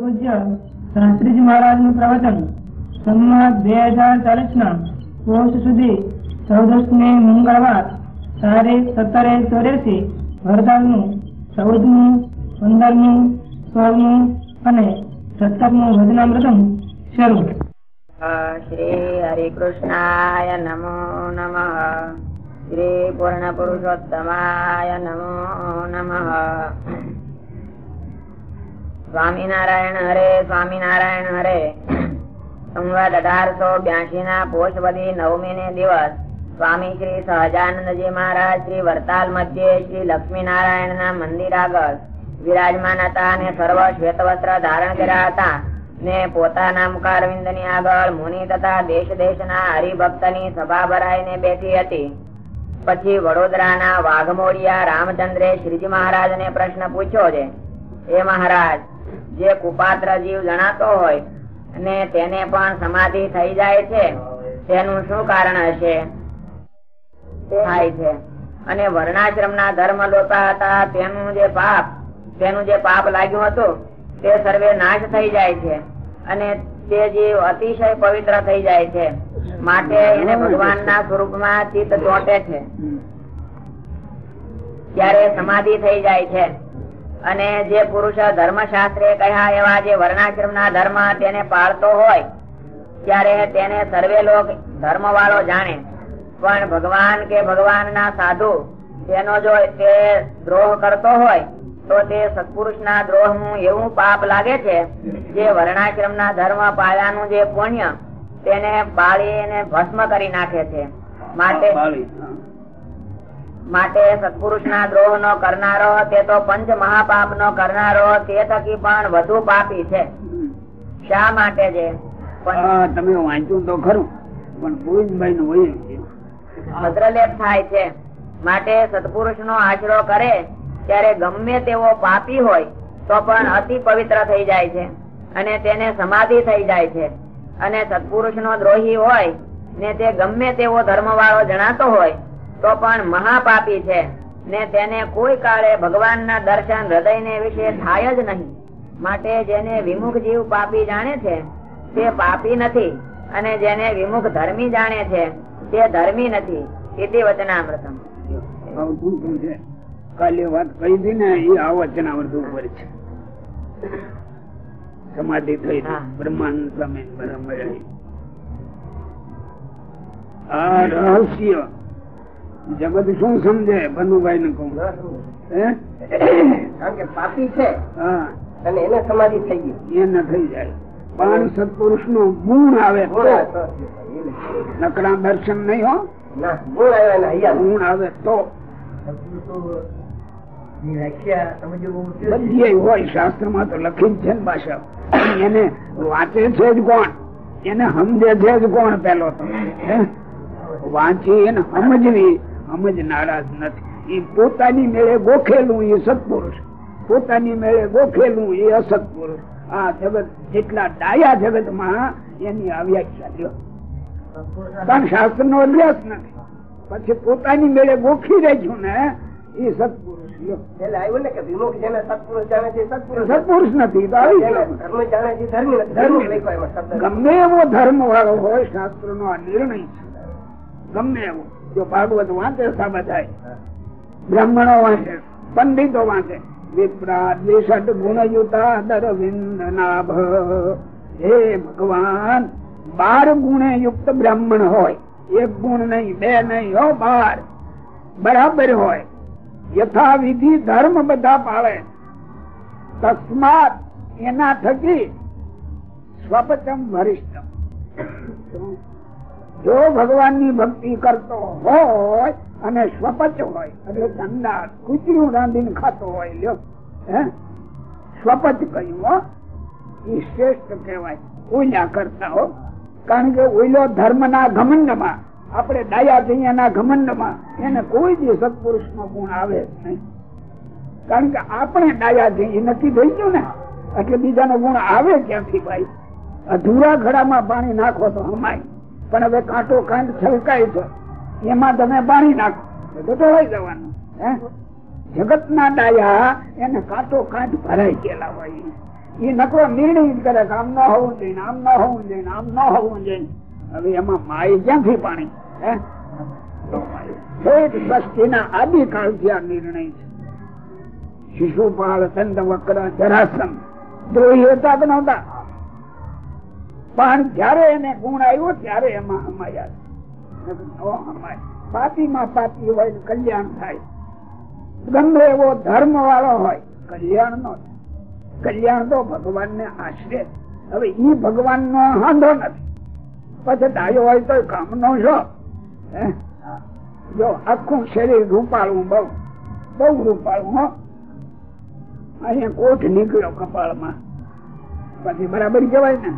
પૂજ્ય શાસ્ત્રીજી મહારાજનું પ્રવચન સંમત બે હજાર ચાલીસ ના પોષ સુધી ચૌદસ ને મંગળવાર તારીખ સત્તરે ચોર્યાસી વરદાનનું, ચૌદમું, પંદરમું, સોળમું અને સત્તરમું ભજનામૃતમ શરૂ. શ્રી હરિકૃષ્ણાય નમો નમઃ. શ્રી પૂર્ણ પુરુષોત્તમાય નમો નમઃ. સ્વામિનારાયણ હરે સ્વામિનારાયણ હરે. સંવત અઢારસો બ્યાસી ના પોષવદી નવમી ને દિવસ. સ્વામી શ્રી સહજાનંદજી મહારાજ શ્રી વરતાલ મધ્યે શ્રી લક્ષ્મીનારાયણ ના મંદિર આગળ વિરાજમાન હતા અને સર્વ શ્વેત વસ્ત્ર ધારણ કર્યા હતા ને પોતાના મુખારવિંદની આગળ મુનિ તથા દેશ દેશ ના હરિભક્તની સભા ભરાઈને બેઠી હતી. પછી વડોદરાના વાઘમોડિયા રામચંદ્રે શ્રીજી મહારાજ ને પ્રશ્ન પૂછ્યો છે એ મહારાજ જે કુપાત્ર જીવ જણાતો હોય અને તેને પણ સમાધિ થઈ જાય છે, તેનું શું કારણ હશે? થાય છે. અને વર્ણાશ્રમ ના ધર્મ લોતા હતા, તેનું જે પાપ, તેનું જે પાપ લાગ્યું હતું, તે સર્વે નાશ થઈ જાય છે. અને તે જીવ અતિશય પવિત્ર થઈ જાય છે. માટે એને ભગવાન ના સ્વરૂપમાં ચિત્ત ચોટે છે. ત્યારે સમાધિ થઈ જાય છે. અને જે પુરુષ ધર્મ શાસ્ત્રે કહ્યા એવા જે વર્ણાશ્રમ ના ધર્મ તેને પાળતો હોય, ત્યારે તેને સર્વે લોક ધર્મ વાળો જાણે. પણ ભગવાન કે ભગવાન ના સાધુ તેનો જો તે દ્રોહ કરતો હોય, તો તે સત્પુરુષ ના દ્રોહનું એવું પાપ લાગે છે, જે વર્ણાશ્રમ ના ધર્મ પાળ્યાનું જે પુણ્ય તેને બાળીને ભસ્મ કરી નાખે છે. માટે માટે સત્પુરુષ ના દ્રોહ નો કરનારો તે તો પંચ મહાપાપ નો કરનારો તે થકી પણ વધુ પાપી છે. શા માટે છે તમે વાંચ્યું તો ખરું પણ ગોવિંદભાઈ નું હોય ભદ્રલેપ થાય છે. માટે સત્પુરુષ નો આશરો કરે ત્યારે ગમે તેવો પાપી હોય તો પણ અતિ પવિત્ર થઈ જાય છે અને તેને સમાધિ થઈ જાય છે. અને સત્પુરુષ નો દ્રોહી હોય ને તે ગમે તેવો ધર્મ વાળો જણાતો હોય તો પણ મહાપાપી છે. ને તેને કોઈ કાળે ભગવાન ના દર્શન હૃદય ને વિશે થાય જ નહીં. માટે જેને વિમુખ જીવ પાપી જાણે છે તે પાપી નથી. અને જેને વિમુખ ધર્મી જાણે છે તે ધર્મી નથી. ઇતિ વચનામૃતમ. કાલે વાત કહી હતી ને એ આ વચનામૃત ઉપર છે. સમાધિ થઈ બ્રહ્માંડ સામે આ રહસ્ય જગત શું સમજે? બનુભાઈ ને કહું કારણ કે પાપી છે. અને એને સમાધિ થઈ ગઈ. એને થઈ જાય. પણ સત્પુરુષનું ગુણ આવે નકરા દર્શન નહીં હો. ગુણ આવે તો બધી હોય શાસ્ત્રમાં તો. લખી જ છે. ને ભાષા એને વાંચે છે જ કોણ? એને સમજે છે જ કોણ પેલો તો? હે? વાંચી એને સમજવી. સમજ નારાજ નથી. એ પોતાની મેળે ગોખેલું એ સત્પુરુષ. પોતાની મેળે ગોખેલું એ અસત્પુરુષ. આ જગત જેટલા ડાયા જગતમાં એની વ્યાખ્યા લ્યો. પણ શાસ્ત્ર નો અભ્યાસ નથી. પછી પોતાની મેળે ગોખી રહ્યું ને એ સત્પુરુષ લ્યો. એટલે આવ્યું ને કે વિમુખ જેને સત્પુરુષ જાણે છે સત્પુરુષ. સત્પુરુષ નથી તો આવી ધર્મ જાણે છે એ ધર્મ લખ્યો એમાં શબ્દ. ગમે એવો ધર્મ વાળો હોય શાસ્ત્ર નો આ નિર્ણય છે. ગમે એવો. જો ભાગવત વાંચે સાબા થાય. બ્રાહ્મણો વાંચે પંડિતો વાંચે. વિપ્રાદિષટ ગુણયુતા દરવિંદ નાભ. હે ભગવાન બાર ગુણે યુક્ત બ્રાહ્મણ હોય. એક ગુણ નહીં બે નહીં હો બાર. બરાબર હોય. યથાવિધિ ધર્મ બધા પાળે. તસ્માત એના થકી સ્વપચમ વરિષ્ઠ જો ભગવાનની ભક્તિ કરતો હોય અને સ્વપચ હોય, એટલે ધંધા કુચરું રાંધીને ખાતો હોય, લ્યો. હે? સ્વપચ કહ્યું એ શ્રેષ્ઠ કહેવાય. ઓલ્યા કરતા, હો. કારણ કે ઓઈલો ધર્મ ના ઘમંડમાં આપણે ડાયા જઈએ ના ઘમંડમાં એને કોઈ દી સત્પુરુષ નો ગુણ આવે જ નહીં. કારણ કે આપણે ડાયા જઈએ નક્કી થઈ ગયું ને, એટલે બીજાનો ગુણ આવે ક્યાંથી ભાઈ? અધૂરા ઘડામાં પાણી નાખો તો હમાય. પણ હવે કાંટો કાંટ છલકાય છે. એમાં તમે પાણી નાખો. તો ધોવાઈ જવાનું. હે? જગત ના ડાયા એને કાંટો કાંટ ભરાઈ ગયેલા હોય. એ નકરો નિર્ણય કરે કે આમ ન હોવું જોઈએ, આમ ન હોવું જોઈએ, આમ ન હોવું જોઈએ. હવે એમાં માય ક્યાંથી પાણી? હે? સૃષ્ટિના આદિકાળથી આ નિર્ણય છે. શિશુપાળ ચંદ વક્ર જરાસન. દ્રોહી હતા કે નહોતા? પણ જયારે એને ગુણ આવ્યો, ત્યારે એમાં ન હમાય. પાતીમાં પાતી હોય કલ્યાણ થાય. ગમે એવો ધર્મ વાળો હોય, કલ્યાણ નો કલ્યાણ તો ભગવાન ને આશરે હવે ઈ ભગવાન નો વાંધો નથી. પછી ડાયો હોય તો કામ નો છો? જો આખું શરીર રૂપાળું બહુ. બહુ રૂપાળું, હો. અહીંયા કોઠ નીકળ્યો કપાળમાં. પછી બરાબર કહેવાય ને.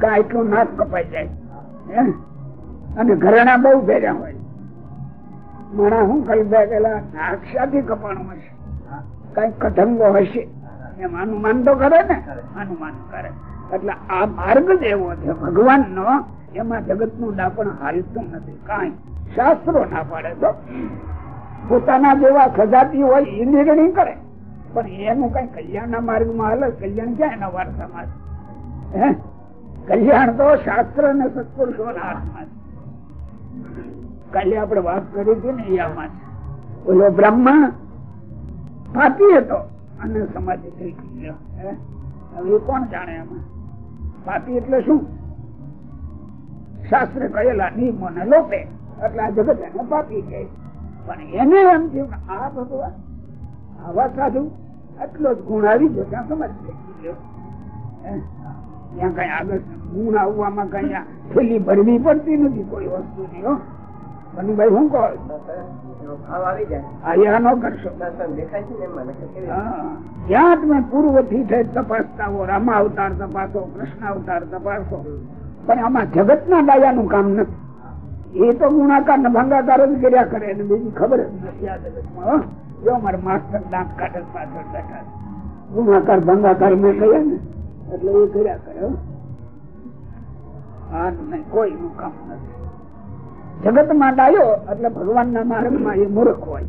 કા નાક કપાઈ જાય. અને ઘરેણા બહુ ભેર્યા હોય. માણા હું કઈ બે નાક સાથે કપાણું હશે? કઈ કઢંગો હશે. એમ અનુમાન તો કરે ને? અનુમાન કરે. એટલે આ માર્ગ જ એવો છે. ભગવાન નો એમાં જગતનું દાપણ હાલતું નથી. કઈ શાસ્ત્રો ના પાડે તો. પોતાના જેવા સજાતી હોય એ નિર્ણય કરે. પણ એનું કઈ કલ્યાણ ના માર્ગમાં હાલે, કલ્યાણ ક્યાં એના વાર્તામાં કલ્યાણ તો શાસ્ત્ર અને સત્પુરુષો ના હાથમાં છે. કાલે આપણે વાત કરી હતી ને એ છે ઓલો બ્રહ્મા પાપી હતો અને સમાધિ થઈ ગયો. હવે કોણ જાણે એમાં પાપી એટલે શું? શાસ્ત્ર કહેલા નિયમો ને લોપે. એટલે આ જગત એને પાપી કહે. પણ એને એમ થયું આ ભગવાન આવા સાધુ એટલો જ ગુણ આવી ગયો, ત્યાં થઈ ગયો? ત્યાં કઈ આગળ ગુણ આવવામાં કઈ થેલી ભરવી પડતી નથી, કોઈ વસ્તુ ની નો ને કૃષ્ણ અવતાર તપાસો પણ આમાં જગત ના ડાયાનું કામ નથી. એ તો ગુણાકાર ને ભંગાકાર જ કર્યા કરે, એને બીજી ખબર જ નથી આ જગતમાં. જો મારા માસ્ટર દાંત કાઢે, પાછળ બેઠા ગુણાકાર, ભંગાકાર મેં કહ્યા ને. એટલે એ કર્યા કરે. કોઈ નું કામ નથી. જગતમાં ડાયો એટલે ભગવાન ના માર્ગમાં એ મૂર્ખ હોય.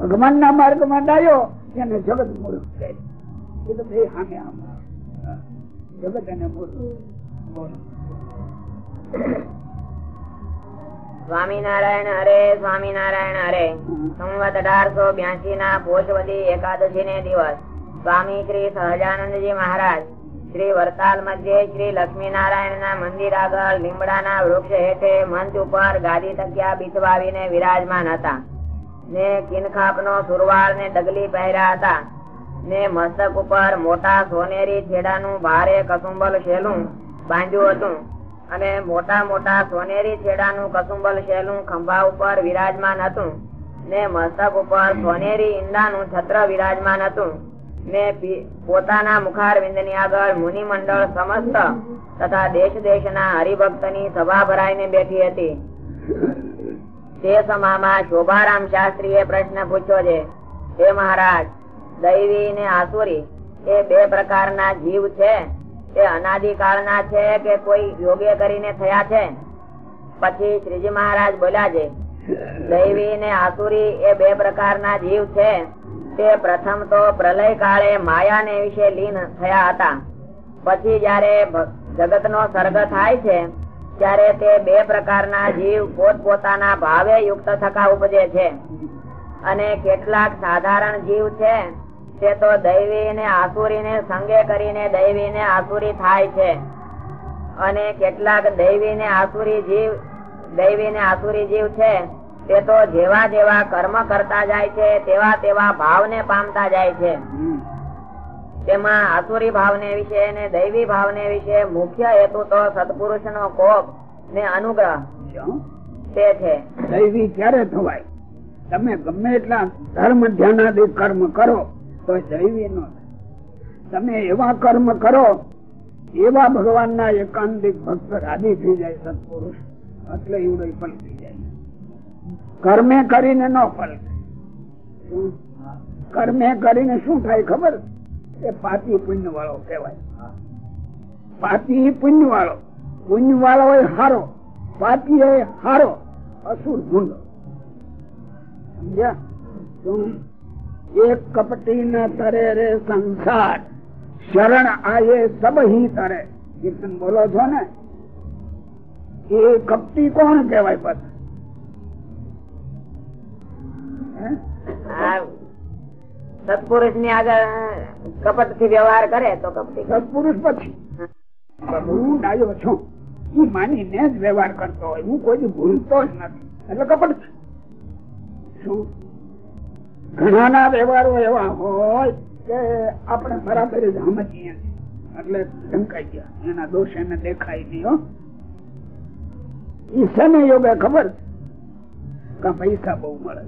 ભગવાન ના માર્ગમાં ડાયો એને જગત મૂર્ખ કહે. એ તો બે સામે આમ જગત મૂર્ખ. સ્વામિનારાયણ હરે સ્વામિનારાયણ હરે. સંવત અઢારસો બ્યાસી ના પોષવદી એકાદશી ને દિવસ. સ્વામી શ્રી સહજાનંદજી મહારાજ. શ્રી વરતાલ મધ્યે શ્રી લક્ષ્મીનારાયણ ના મંદિર આગળ લીમડાના વૃક્ષ હેઠે મંચ ઉપર ગાદી તકિયા બિછવાવીને વિરાજમાન હતા. ને કિનખાપ નો સુરવાળ ને ડગલી પહેર્યા હતા. ને મસ્તક ઉપર મોટા સોનેરી છેડાનું ભારે કસુંબલ શેલું બાંધ્યું હતું અને મોટા મોટા સોનેરી છેડાનું કસુંબલ શેલું ખંભા ઉપર વિરાજમાન હતું. ને મસ્તક ઉપર સોનેરી ઈંડાનું છત્ર વિરાજમાન હતું. ને પોતાના મુખારવિંદની આગળ મુનિ મંડળ સમસ્ત તથા દેશ દેશના હરિભક્તની સભા ભરાઈને બેઠી હતી. તે સમામાં શોભારામ શાસ્ત્રીએ પ્રશ્ન પૂછ્યો છે, હે મહારાજ, દૈવી ને આસુરી એ બે પ્રકારના જીવ છે? તે અનાદિકાળના છે કે કોઈ યોગે કરીને થયા છે? પછી શ્રીજી મહારાજ બોલ્યા છે, દૈવી ને આસુરી એ બે પ્રકારના જીવ છે. તે પ્રથમ તો પ્રલય કાળે માયાને વિશે લીન થયા હતા. પછી જયારે જગત નો સર્ગ થાય છે, ત્યારે તે બે પ્રકારના જીવ પોતપોતાના ભાવે યુક્ત થકા ઉપજે છે. અને કેટલાક સાધારણ જીવ છે, તે તો દૈવી ને આસુરી ને સંગે કરીને દૈવી ને આસુરી થાય છે. અને કેટલાક દૈવી ને આસુરી જીવ દૈવી ને આસુરી જીવ છે તે તો જેવા જેવા કર્મ કરતા જાય છે તેવા તેવા ભાવને પામતા જાય છે. તેમાં આસુરી ભાવને વિશે અને દૈવી ભાવને વિશે મુખ્ય હેતુ તો સત્પુરુષ નો કોપ ને અનુગ્રહ. તે છે. દૈવી ક્યારે થવાય તમે ગમે એટલા ધર્મ ધ્યાનાદી કર્મ કરો તો દૈવી નો તમે એવા કર્મ કરો એવા ભગવાન ના એકાંતિક ભક્ત રાજી થઈ જાય સત્પુરુષ. એટલે એવડો પલટી જાય. કર્મે કરીને ન ફળ કર્મે કરીને શું થાય ખબર? એ પાતી પુણ્ય વાળો કહેવાય. પાતી પુણ્ય વાળો પુણ્ય વાળો એ હારો. પાતી એ હારો. અસુર ગુંડો? એક કપટી ના તરે રે સંસાર. શરણ આયે સબ હી તરે. કીર્તન બોલો છો ને? એ કપટી કોણ કહેવાય પછી? સત્પુરુષની આગળ કપટથી વ્યવહાર કરે તો કપટી સત્પુરુષ પછી? હું છું. હું માનીને જ વ્યવહાર કરતો હોય. હું કોઈ ભૂલતો જ નથી. એટલે કપટ. શું? ઘણાના વ્યવહારો એવા હોય કે આપણે બરાબર જ એટલે ઢંકાઈ ગયા. એના દોષ એને દેખાય નહીં, હો. યોગે ખબર કા પૈસા બહુ મળે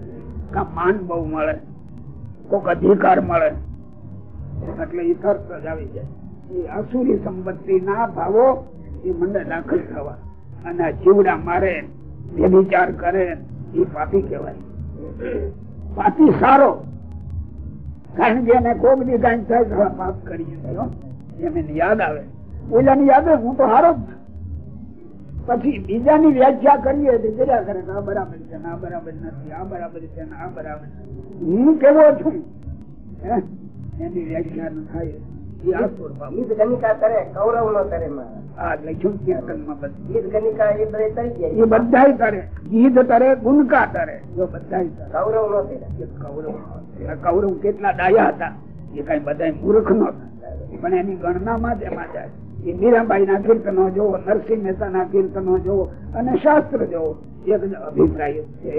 કા માન બહુ મળે કોક અધિકાર મળે. એટલે એ જ આવી જાય. એ અસુરી સંપત્તિ ના ભાવો એ મને દાખલ થવા. અને જીવડા મારે, વ્યભિચાર કરે એ પાપી કહેવાય. પાપી સારો. કારણ કે એને કોક દી કાંઈ થાય પાપ કરીએ એને યાદ આવે. ઓલાની યાદ હું તો હારો જ. પછી બીજાની વ્યાખ્યા કરીએ તો કર્યા કરે આ બરાબર છે આ બરાબર નથી આ બરાબર છે આ બરાબર હું કેવો છું? એની વ્યાખ્યા ન થાય. કૌરવ કેટલા ડાયા હતા. એ કઈ બધા મૂર્ખ નો પણ એની ગણનામાં જ એમાં જાય. એ મીરાબાઈ ના કીર્તનો જોવો, નરસિંહ મહેતા ના કીર્તનો જોવો, અને શાસ્ત્ર જોવો. એક અભિપ્રાય છે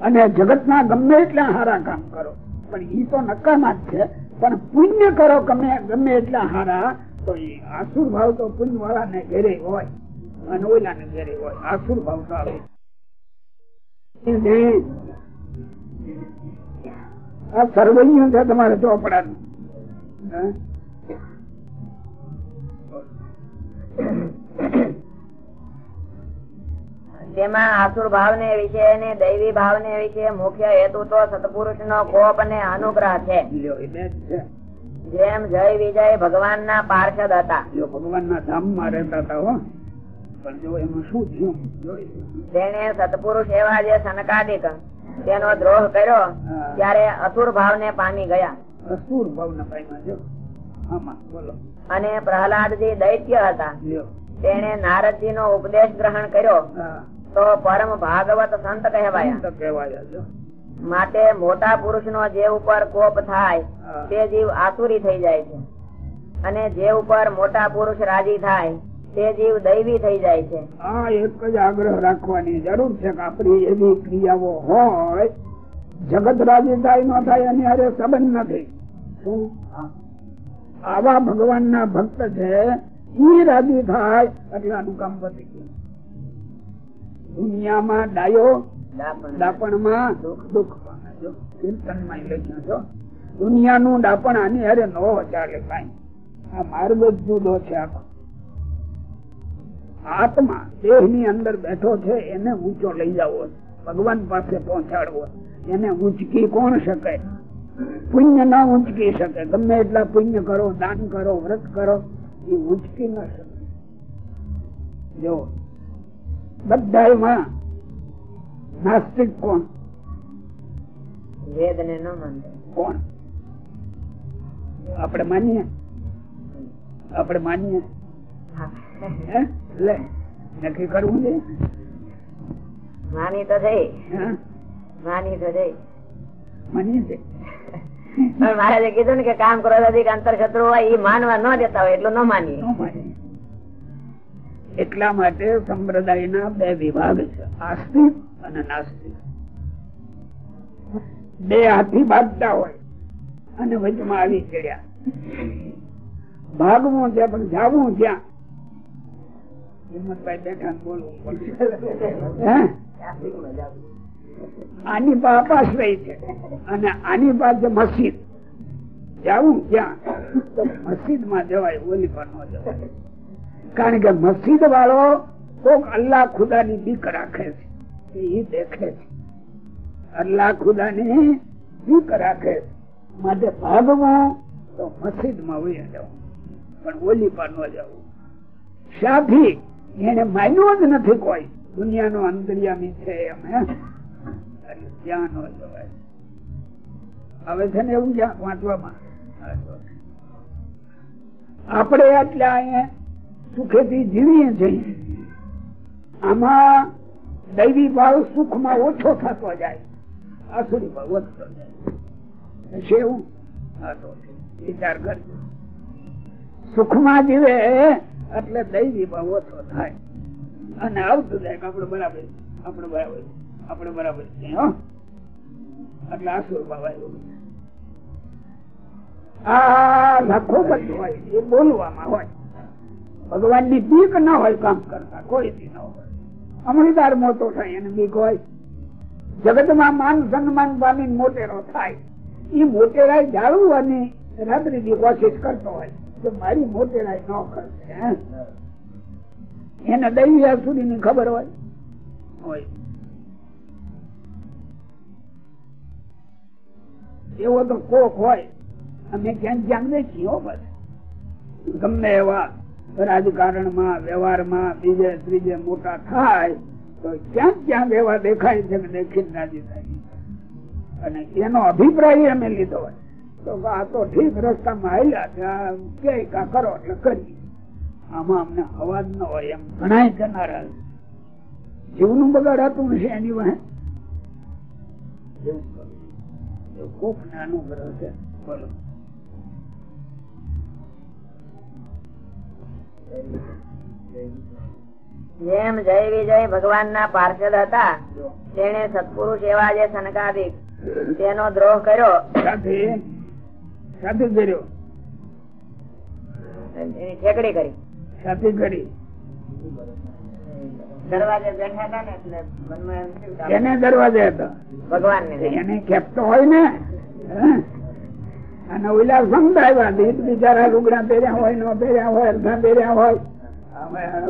અને જગત ના ગમે એટલા હારા કામ કરો, પણ ઈ તો નકામા જ છે. પણ પુણ્ય કરો ગમે ગમે એટલા હારા, તો એ આસુર ભાવ તો પુણ્ય વાળા ને ઘેરે હોય, અને ઓલા ને ઘેરે હોય. આસુર ભાવ તો આવે. આ સર્વૈયું છે તમારે ચોપડાનું તેમાં આસુર ભાવ ને વિશે ને દૈવી ભાવ ને વિશે મુખ્ય હેતુ તો સત્પુરુષ નો કોપ અને અનુગ્રહ છે. જેમ જય વિજય ભગવાન ના પાર્ષદ હતા. ભગવાન ના ધામમાં રહેતા હતા હો. તેને સત્પુરુષ એવા જે સનકાદિક તેનો દ્રોહ કર્યો ત્યારે અસુર ભાવ ને પામી ગયા. અસુર ભાવ ને પામ્યા અને પ્રહલાદજી દૈત્ય હતા. તેને નારદજી નો ઉપદેશ ગ્રહણ કર્યો. તો પરમ ભાગવત સંત કહેવાયા. કહેવાયા માટે મોટા પુરુષ નો જે ઉપર કોપ થાય તે જીવ આસુરી થઈ જાય છે. અને જે ઉપર મોટા પુરુષ રાજી થાય તે જીવ દૈવી થઈ જાય છે. આ એક જ આગ્રહ રાખવાની જરૂર છે કે આપણી એવી ક્રિયાઓ હોય જગત રાજી થાય ન થાય એની અરે સંબંધ નથી? આવા ભગવાન ના ભક્ત છે ઈ રાજી થાય એટલે આનું કામ પતી ગયું. દુનિયામાં ડાયો દાપણ. માં દુઃખ. કીર્તનમાં લખ્યું છો દુનિયાનું ડાપણ આની હારે ન ચાલે કાંઈ. આ માર્ગ જ જુદો છે આખો. આત્મા દેહની અંદર બેઠો છે એને ઊંચો લઈ જવો. ભગવાન પાસે પહોંચાડવો. એને ઊંચકી કોણ શકે? પુણ્ય ના ઉંચકી શકે. ગમે એટલા પુણ્ય કરો દાન કરો વ્રત કરો એ ઉંચકી ન શકે. જો બધામાં નાસ્તિક કોણ? વેદ ને ન માનતો. કોણ? આપણે માનીએ? આપણે માનીએ? હે? લે નક્કી કરવું છે? માની તો હે? માની તો જઈ. માનીએ છે? પણ મહારાજે કીધું ને કે કામ કરો અંતર શત્રુ હોય એ માનવા ન દેતા હોય, એટલું ન માનીએ. એટલા માટે સંપ્રદાયના બે વિભાગ છે, આસ્તિક અને નાસ્તિક. બે હાથી ભાગતા હોય અને વચમાં આવી ચડ્યા. ભાગવું છે, પણ જાવું ત્યાં હિંમતભાઈ બેઠા બોલવું પડશે? આની અપાશ્રય છે. અને આની પાસે મસ્જિદ. જવું ક્યાં તો મસ્જિદમાં જવાય, ઓલી પર કારણ કે મસ્જિદ વાળો કોક અલ્લાહ ખુદા ની બીક રાખે છે. એ દેખે છે. અલ્લાહ ખુદા ની બીક રાખે છે. માટે ભાગવું તો મસ્જિદમાં વહી જવું પણ ઓલી પર ન જવું શાથી એને માન્યું જ નથી કોઈ. દુનિયાનો અંતર્યામી છે એમ એટલે ત્યાં હવે છે ને એવું જ્યાં વાંચવામાં આપણે એટલે અહીંયા સુખેથી જીવીએ છીએ. આમાં દૈવી ભાવ સુખમાં ઓછો થતો જાય. અસુરી ભાવ વધતો જાય. છે એવું. વિચાર કરજો. સુખમાં જીવે એટલે દૈવી ભાવ ઓછો થાય. અને આવતું જાય કે આપણે બરાબર આપણે બરાબર. આપણે બરાબર છે એટલે આ લાખો બોલવામાં હોય. ભગવાનની બીક ના હોય કામ કરતા, કોઈ થી ના હોય. અમરીદાર મોટો થાય, એને બીક હોય. જગતમાં માન સન્માન પામી મોટેરો થાય. એ મોટેરાય જાળવવાની રાત્રિ દી કોશિશ કરતો હોય કે મારી મોટેરાય ન કરશે એને દૈવી સુધી ની ખબર હોય હોય. એવો તો કોક હોય. અમે ક્યાંક ક્યાંક દેખી હો બસ ગમે એવા રાજકારણમાં, વ્યવહારમાં બીજે ત્રીજે મોટા થાય, તો ક્યાંક ક્યાંક એવા દેખાય છે દેખી રાજી થાય. અને એનો અભિપ્રાય અમે લીધો હોય. તો આ તો ઠીક રસ્તામાં આવ્યા છે કે કા કરો એટલે કરીએ. આમાં અમને અવાજ ન હોય એમ ઘણા જનારા જીવનું બગાડાતું હશે એની વાહે. એવું ખૂબ નાનો ગ્રહ છે. બોલો. જેમ જય વિજય ભગવાન ના પાર્ષદ હતા તેને સત્પુરુષ એવા જે સનકાદિક તેનો દ્રોહ કર્યો. સાથે કર્યો. એની ઠેકડી કરી. સાથે કરી. દરવાજે બેઠા હતા ને એટલે મનમાં એમ થયું એને દરવાજે હતો. ભગવાન એને ખેપતો હોય ને અને ઓલા સમજાવ્યા દીત બિચારા લુગડા પહેર્યા હોય ન પહેર્યા હોય અડધા પહેર્યા હોય.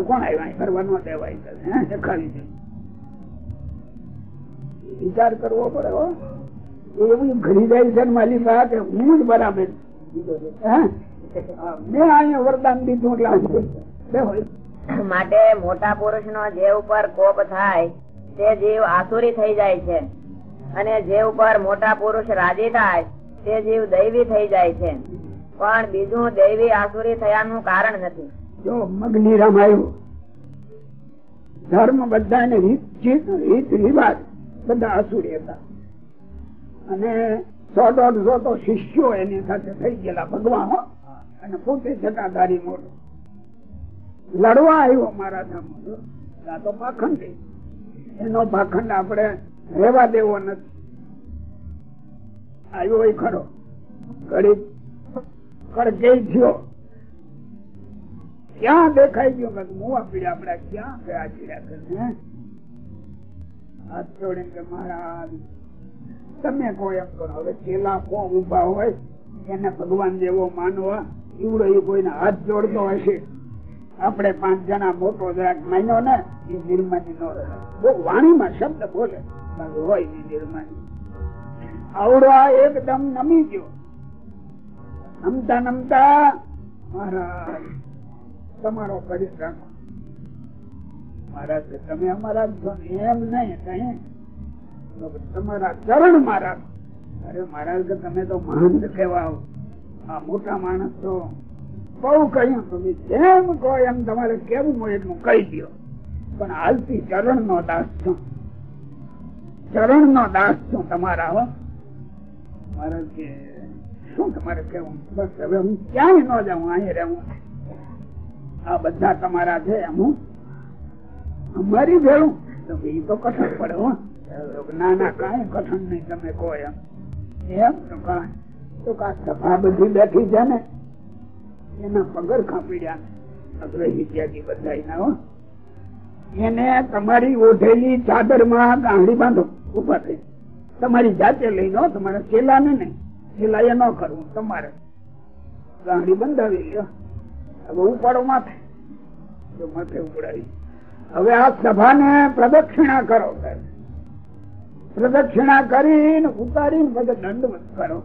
કોણ આવ્યા? કરવા ન દેવાય કે, હે? દેખાડી દે. વિચાર કરવો પડે હો. એવું ઘડી જાય છે મારી હું જ બરાબર. મેં અહીંયા વરદાન દીધું એટલે. બે હોય. માટે મોટા પુરુષ નો જે ઉપર કોપ થાય, તે જીવ આસુરી થઈ જાય છે. અને જે ઉપર મોટા પુરુષ રાજી થાય, તે જીવ દૈવી થઈ જાય છે. પણ બીજું દૈવી આસુરી થયાનું કારણ નથી. જો મગની રામ આવ્યું. ધર્મ બધાને રીત રિવાજ બધા આસુરી હતા. અને સો દોઢસો તો શિષ્યો એની સાથે થઈ ગયેલા ભગવાન અને પોતે જટાધારી મોટો. લડવા આવ્યો મારા તો પાખંડી. એનો પાખંડ આપણે રહેવા દેવો નથી. આવ્યો એ ખરો. ક્યાં દેખાઈ ગયો? કે પીડ્યા આપડા ક્યાં ગયા હાથ જોડીને કે તમે કોઈ એમ કરો, હવે ચેલા કોણ ઊભા હોય, એને ભગવાન જેવો માનવા એવડો એ કોઈને હાથ જોડતો હશે. આપણે પાંચ જણા મોટો જરાક માન્યો ને, એ નિર્માની નો રહે. વાણીમાં શબ્દ બોલે હોય એ નિર્માની આવડો એકદમ નમી ગયો. નમતા નમતા, મહારાજ, તમારો કરી રાખો મહારાજ, તમે અમારા એમ નહીં કઈ તમારા ચરણ મારા અરે મહારાજ, તમે તો મહાન કહેવા આ મોટા માણસ છો બહુ કહ્યું તમે જેમ કહો એમ તમારે કેવું હોય એટલું કહી દો પણ હાલથી ચરણ નો દાસ છું. ચરણ નો દાસ છું તમારા, હો. કે, શું તમારે કેવું બસ હવે હું ક્યાંય ન જાઉં, અહીં રહેવું. આ બધા તમારા છે એમ, હું. અમારી ભેળું. તો એ તો કઠણ પડે, હો. ના ના કાંઈ કઠણ નહીં, તમે કહો એમ. એમ તો કાંઈ. તો કા સભા બધી બેઠી છે ને? એના પગર ખાપીડ્યા અગ્રહી ત્યાગી બધા હો. એને તમારી ઓઢેલી ચાદરમાં ગાંડી બાંધો ઊભા થઈ. તમારી જાતે લઈ લો તમારા ચેલા ને નહીં. ચેલા એ ન કરવું, તમારે. ગાંડી બંધાવી લ્યો. હવે ઉપાડો માથે. માથે ઉપડાવી હવે આ સભાને પ્રદક્ષિણા કરો. પ્રદક્ષિણા કરીને ઉતારીને બધે દંડવત કરો.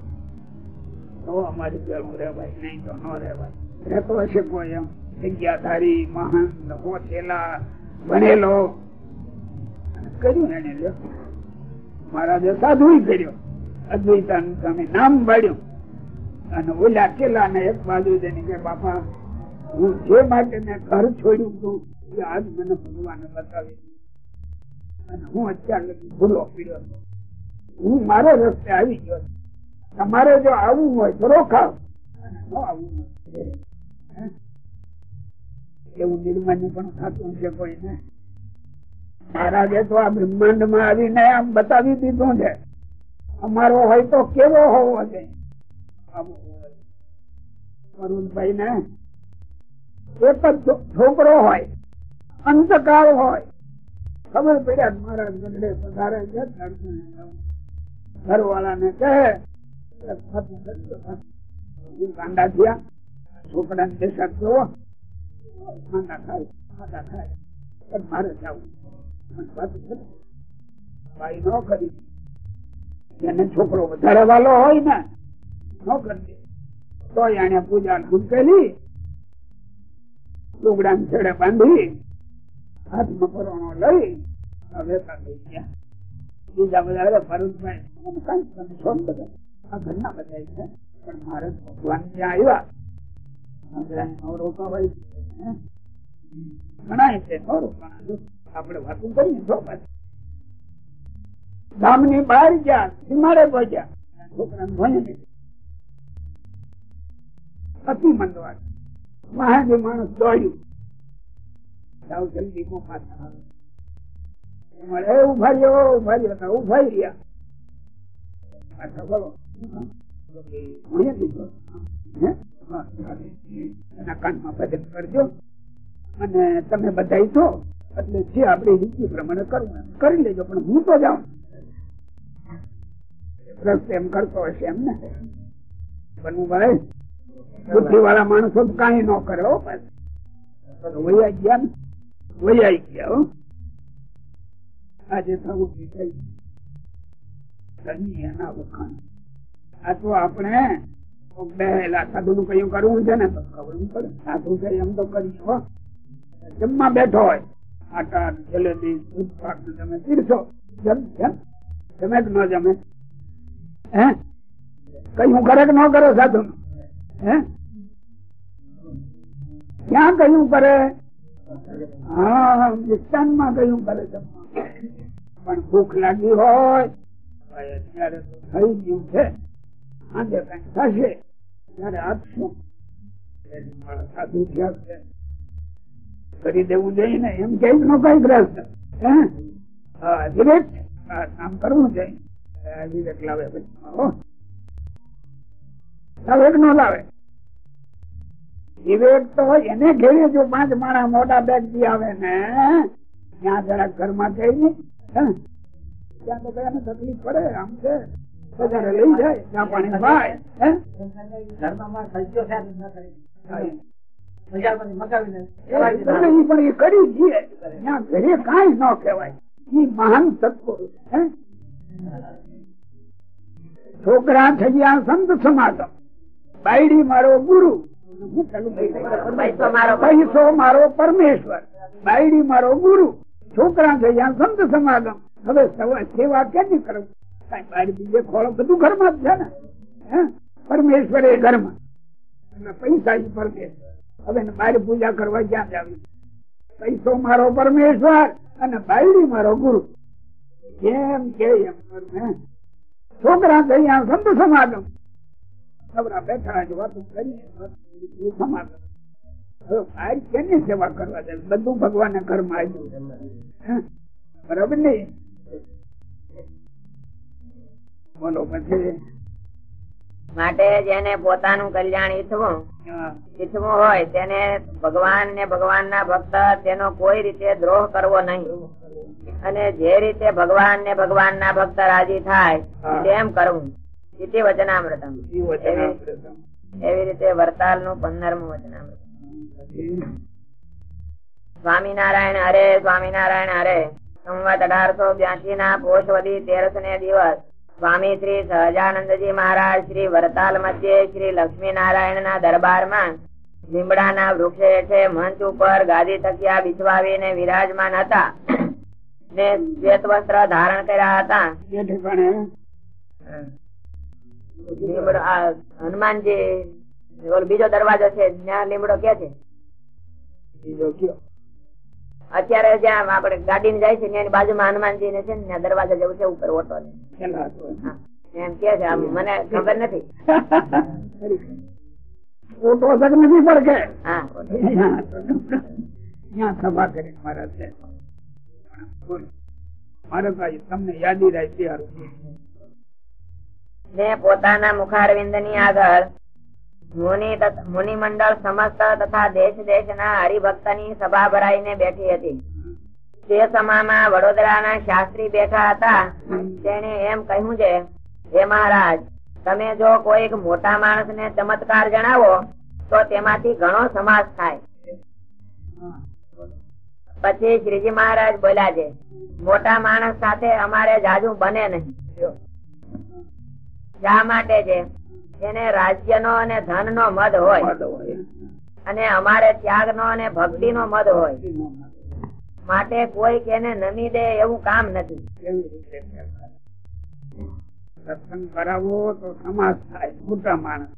તો અમારી પેલું રહેવાય, નહીં તો ન રેવાય રહેતો હશે કોઈ એમ જગ્યાધારી મહાન હોચેલા ભણેલો કર્યું એને લ્યો. મહારાજે સાધુ કર્યો. અદ્વૈતા તમે નામ પાડ્યું. અને ઓલા કેલા ને એક બાજુ કે, બાપા, હું જે માટે મેં ઘર છોડ્યું હતું, એ આજ મને ભગવાન બતાવી અને હું અત્યાર ભૂલો પીડ્યો હું મારો રસ્તે આવી ગયો તમારે જો આવવું હોય તો રોકાવ. અને ન આવવું હોય? એવું નિર્માન્ય પણ થતું છે કોઈને. મહારાજે તો આ બ્રહ્માંડમાં આવીને આમ બતાવી દીધું છે. અમારો હોય તો કેવો હોવો જોઈએ વરુણભાઈ ને એક જ છોકરો હોય અંતકાળ હોય. ખબર પડ્યા મહારાજ ગઢડે પધારે છે જવું. ઘરવાળાને કહે ગાંડા થયા. ખાય માંદા ખાય પણ મારે જવું ન કરી એને છોકરો વધારે વાલો હોય ને, ન કરી તો એને પૂજા મૂકેલી લુગડા છેડે બાંધી હાથમાં પરોણો લઈ વેતા થઈ ગયા. બીજા બધા ભરતભાઈ કઈ તમે બધા. પણ મારે ભગવાન ત્યાં આવ્યા. વાતું કરીએ ગામની બહાર ગયા સીમાડે પહોંચ્યા છોકરા ભણી અતિ માણસ દોડ્યું. જાઓ જલ્દી મો મળે ઊભા રહ્યો ઊભા રહ્યો. તો ઊભા રહ્યા. પાછા બોલો. ભણી લીધો. હે? કરજો. અને તમે બધા છો, એટલે જે આપણે રીતિ પ્રમાણે કરવું એમ કરી લેજો, પણ હું તો જાઉં. એમ કરતો હશે એમ ને? બનુભાઈ ભાઈ બુદ્ધિ વાળા માણસો કઈ ન કરે હો વૈયા ગયા ને વૈયા ગયા હો. આજે થવું થઈ એના વખાણ. આ તો આપણે સાધુ નું કયું કરવું છે ને, તો નહીં પડે. સાધુ છે તો કરીએ હો જમવા બેઠો હોય. આટા જલેબી દૂધ પાક તમે પીરશો જમ જમ. જમે કે ન જમે? હે? કયું કરે કે ન કરે સાધુ હે? ક્યાં કયું કરે હા વિસ્તાનમાં કયું કરે જમવા. પણ ભૂખ લાગી હોય અત્યારે થઈ ગયું છે. આજે કઈ થશે? કરી દેવું જોઈએ ને, એમ કંઈક નો કંઈક વિવેક કામ કરવું વિવેક લાવે વિવેક નો લાવે? વિવેક તો એને ઘેરે જો પાંચ માણા મોટા બેગથી આવે ને, ત્યાં જરાક ઘરમાં કઈ હે? ત્યાં તો કયાને તકલીફ પડે, આમ છે. વધારે લઈ જાય પાણી પાય હે? એ પણ એ કરી દઈએ ઘરે કાંઈ ન કહેવાય. એ મહાન સત્પુરુષ છોકરા થઈ ગયા સંત સમાગમ. બાયડી મારો ગુરુ. પૈસો મારો પરમેશ્વર. બાયડી મારો ગુરુ. છોકરા થઈ ગયા સંત સમાગમ. હવે સવા- કેની કરવું? બીજે ખોળો ઘરમાં છે ને. પરમેશ્વર એ ઘરમાં. અને પૈસા હવે બહાર પૂજા કરવા ક્યાં જાવી? પૈસો મારો પરમેશ્વર અને બાયડી મારો ગુરુ. જેમ કે એમ? છોકરા થઈ આ સંત સમાગમ. છોકરા બેઠા જ વાતો કરીએ સમાગમ. હવે કેની સેવા કરવા જાય? બધું ભગવાન ઘરમાં આવ્યું? બરાબર ને બોલો પછી? માટે જેને પોતાનું કલ્યાણ ઈચ્છવું ઈચ્છવું હોય તેને ભગવાન ને ભગવાન ના ભક્ત તેનો કોઈ રીતે દ્રોહ કરવો નહીં. અને જે રીતે ભગવાન ને ભગવાન ના ભક્ત રાજી થાય તેમ કરવું. ઇતિ વચનામૃતમ. એવી રીતે વરતાલનું પંદરમું વચનામૃત સ્વામિનારાયણ હરે સ્વામિનારાયણ હરે. સંવત અઢારસો બ્યાસી ના પોષવદી તેરસ ને દિવસ. સ્વામી શ્રી સહજાનંદજી મહારાજ શ્રી વરતાલ મધ્યે શ્રી લક્ષ્મી નારાયણ ના દરબારમાં લીમડાના વૃક્ષ હેઠે મંચ ઉપર ગાદી તકિયા બિછવાવીને વિરાજમાન હતા. ને શ્વેત વસ્ત્ર ધારણ કર્યા હતા. હનુમાનજી બીજો દરવાજો છે ત્યાં લીમડો કે છે. અત્યારે જ્યાં આપડે ગાડી ને જાય છે એની બાજુમાં હનુમાનજી ને છે ને દરવાજા જેવું છે ઉપર ઓટો ને. નથી તક નથી પડકે ને પોતાના મુખારવિંદની આગળ મુનિ મંડળ સમસ્ત તથા દેશ દેશના હરિભક્તની સભા ભરાઈને બેઠી હતી તે સમયમાં વડોદરાના શાસ્ત્રી બેઠા હતા તેને એમ કહ્યું છે હે મહારાજ તમે જો કોઈક મોટા માણસ ને ચમત્કાર જણાવો તો તેમાંથી ઘણો સમાસ થાય. પછી શ્રીજી મહારાજ બોલ્યા છે મોટા માણસ સાથે અમારે જાજુ બને નહીં. શા માટે છે? એને રાજ્યનો અને ધનનો મદ હોય. અને અમારે ત્યાગનો અને ભક્તિનો મદ હોય. માટે કોઈ કેને નમી દે એવું કામ નથી? સત્સંગ કરાવવો તો સમાજ થાય મોટા માણસ.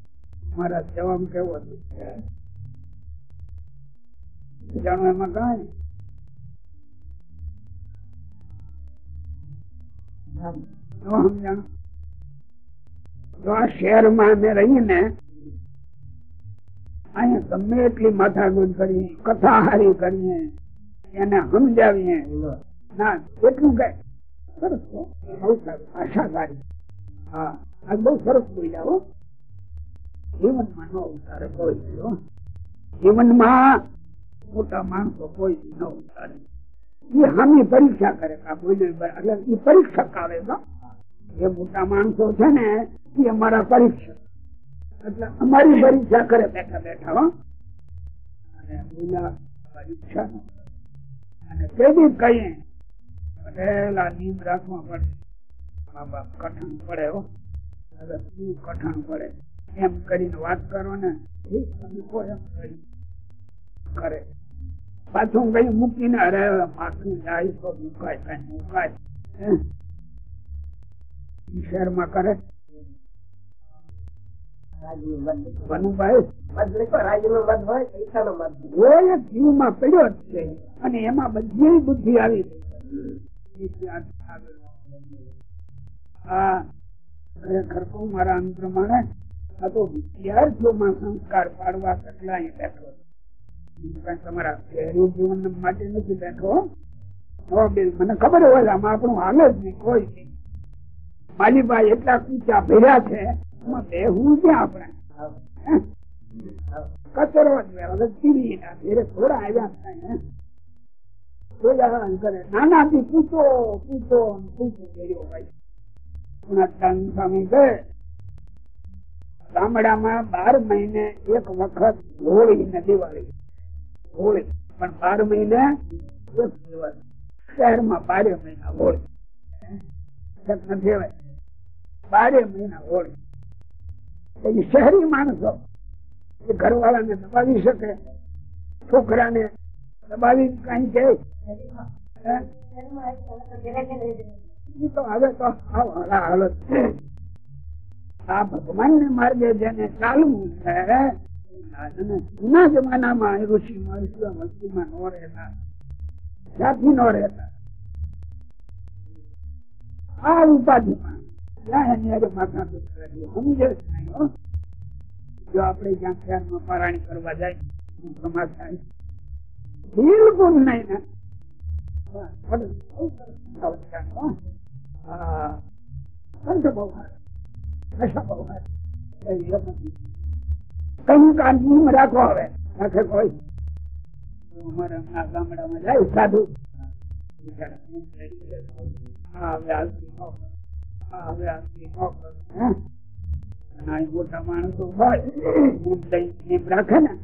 મારા જવાબ કેવો જાણો એમાં કઈ શહેરમાં રહીને અહીંયા ગમે એટલી માથાકૂટ કરીએ કથા હારી કરીએ. એને સમજાવીએ. ના કેટલું કઈ સરસ. બહુ સારું. આશાકારી હા આ બહુ સરસ બોલ્યા હો. જીવનમાં નો ઉતારે કોઈ ગયો જીવનમાં મોટા માણસો કોઈ ન ઉતારે. એ હામી પરીક્ષા કરે આ બોલ્યું એટલે એ પરીક્ષક આવે તો એ મોટા માણસો છે ને એ અમારા પરીક્ષક. એટલે અમારી પરીક્ષા કરે બેઠા બેઠા હો. અને બોલ્યા પરીક્ષા તેથી કહીએ. પેલા નીમ રાખવા પડે. મા બાપ કઠણ પડે હો. હવે શું કઠણ પડે? એમ કરીને વાત કરો ને કરી પાછું કઈ મૂકીને અરે માથું જાય તો મુકાય કઈ મુકાય. શહેરમાં કરે? વનુભાઈ રાજ્યનો મત હોય પૈસાનો મત હોય જીવમાં પડ્યો જ છે. અને એમાં બધી બુદ્ધિ આવી. હા ખરેખર મારા અંત પ્રમાણે, આ તો વિદ્યાર્થીઓમાં સંસ્કાર પાડવા કેટલા બેઠો તમારા માટે નથી બેઠો. મને ખબર હોય આમાં આપણું હાલે જ નહીં, કોઈ નહીં. માલીભાઈ એટલા કૂચા ભર્યા છે, એમાં બેહવું છે આપણે. હે? કચરો જ થોડા આવ્યા નાનાથી પૂછો પૂછો પૂછો કર્યો પુનઃ સ્વામી કહે, ગામડામાં બાર મહિને એક વખત હોળી ને દિવાળી. હોળી, પણ બાર મહિને એક દિવસ. શહેરમાં બારે મહિના હોળી. બારે મહિના હોળી. શહેરી માણસો, એ ઘરવાળાને દબાવી શકે, છોકરાને દબાવી કઈ. આ ભગવાન ને માર્ગે જેને ચાલવું છે જૂના જમાનામાં ઋષિ વસ્તુમાં નો રહેતા જાતિ નો રહેતા આ ઉપાધિમાં. જો આપણે જ્યાં શહેરમાં પારાણી કરવા જાય સમાજ થાય બિલકુલ નહીં. સમજાવટ છે, હો. રાખો હવે. રાખે કોઈ. અમારા ગામડામાં જાય સાધુ. મોટા માણસો હોય રાખે ને.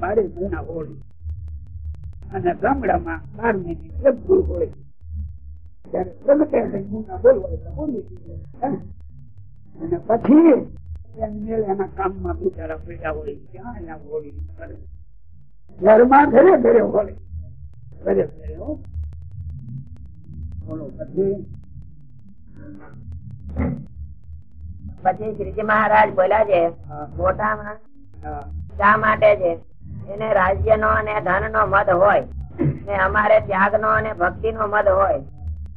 બારે મહિના હોળી અને ગામડામાં બાર મહિને ત્યારે પ્રગટે બોલવા બોલી અને પછી એના કામમાં બિચારા પીડા હોય ક્યાં એના હોળી કરે? ઘરમાં ઘરે ઘરે હોળી ઘરે ઘરે બોલો પછી પછી શ્રીજી મહારાજ બોલ્યા છે હા, મોટા માણસ હા, શા માટે છે? એને રાજ્ય નો અને ધન નો મદ હોય ને અમારે ત્યાગ નો અને ભક્તિ નો મદ હોય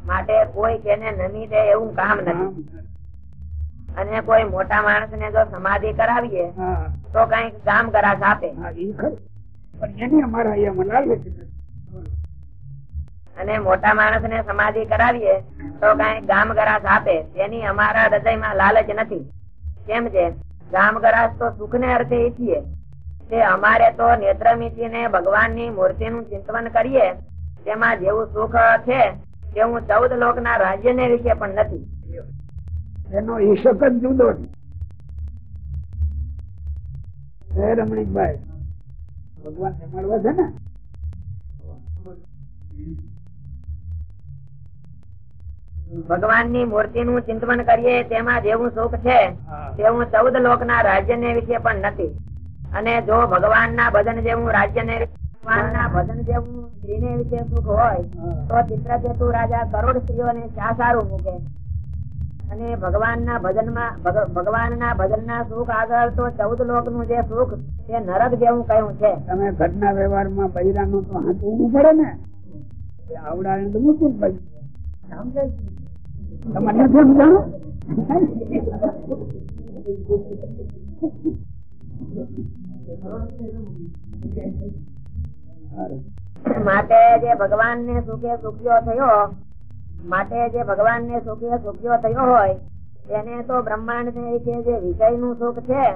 માટે કોઈ તેને નમી દે એવું કામ નથી. અને કોઈ મોટા માણસ ને જો સમાધિ કરાવીએ તો કંઈક ગામ કરાશ આપે. અને મોટા માણસ ને સમાધિ કરાવીએ તો કઈ ગામ ગરાસ આપે. તેની અમારા હૃદયમાં લાલચ નથી. કેમ છે ગામ ગરાસ તો સુખ ને અર્થે ઈચ્છીએ. તે અમારે તો નેત્ર ભગવાન ભગવાનની મૂર્તિ નું ચિંતન કરીએ તેમાં જેવું સુખ છે તેવું ચૌદ લોક ના રાજ્ય ને વિશે પણ નથી. એનો ઈશક જ જુદો છે. રમણીકભાઈ ભગવાન ને મળવા છે ને? ભગવાનની મૂર્તિ નું ચિંતન કરીએ તેમાં જેવું સુખ છે તેવું ચૌદ લોક ના રાજ્ય ને વિશે પણ નથી. અને જો ભગવાન ના ભજન જેવું રાજ્ય ને ભગવાન ના ભજન જેવું સ્ત્રીને વિશે સુખ હોય તો ચિત્રકેતુ રાજા કરોડ સ્ત્રીઓને શા સારું મૂકે અને ભગવાન ના ભજનમાં ભગવાન ના ભજન ના સુખ આગળ તો ચૌદ લોકનું જે સુખ તે નરક જેવું કહ્યું છે તમે ઘટના વ્યવહારમાં બૈરાનું તો હાથવું પડે ને એ આવડા એને તો મૂકવું જ પડે. તમારે નથી સમજાણું? માટે જે ભગવાન ને સુખે સુખ્યો થયો, માટે જે ભગવાન ને સુખે સુખ્યો થયો હોય, તેને તો બ્રહ્માંડ ને જે વિષયનું સુખ છે,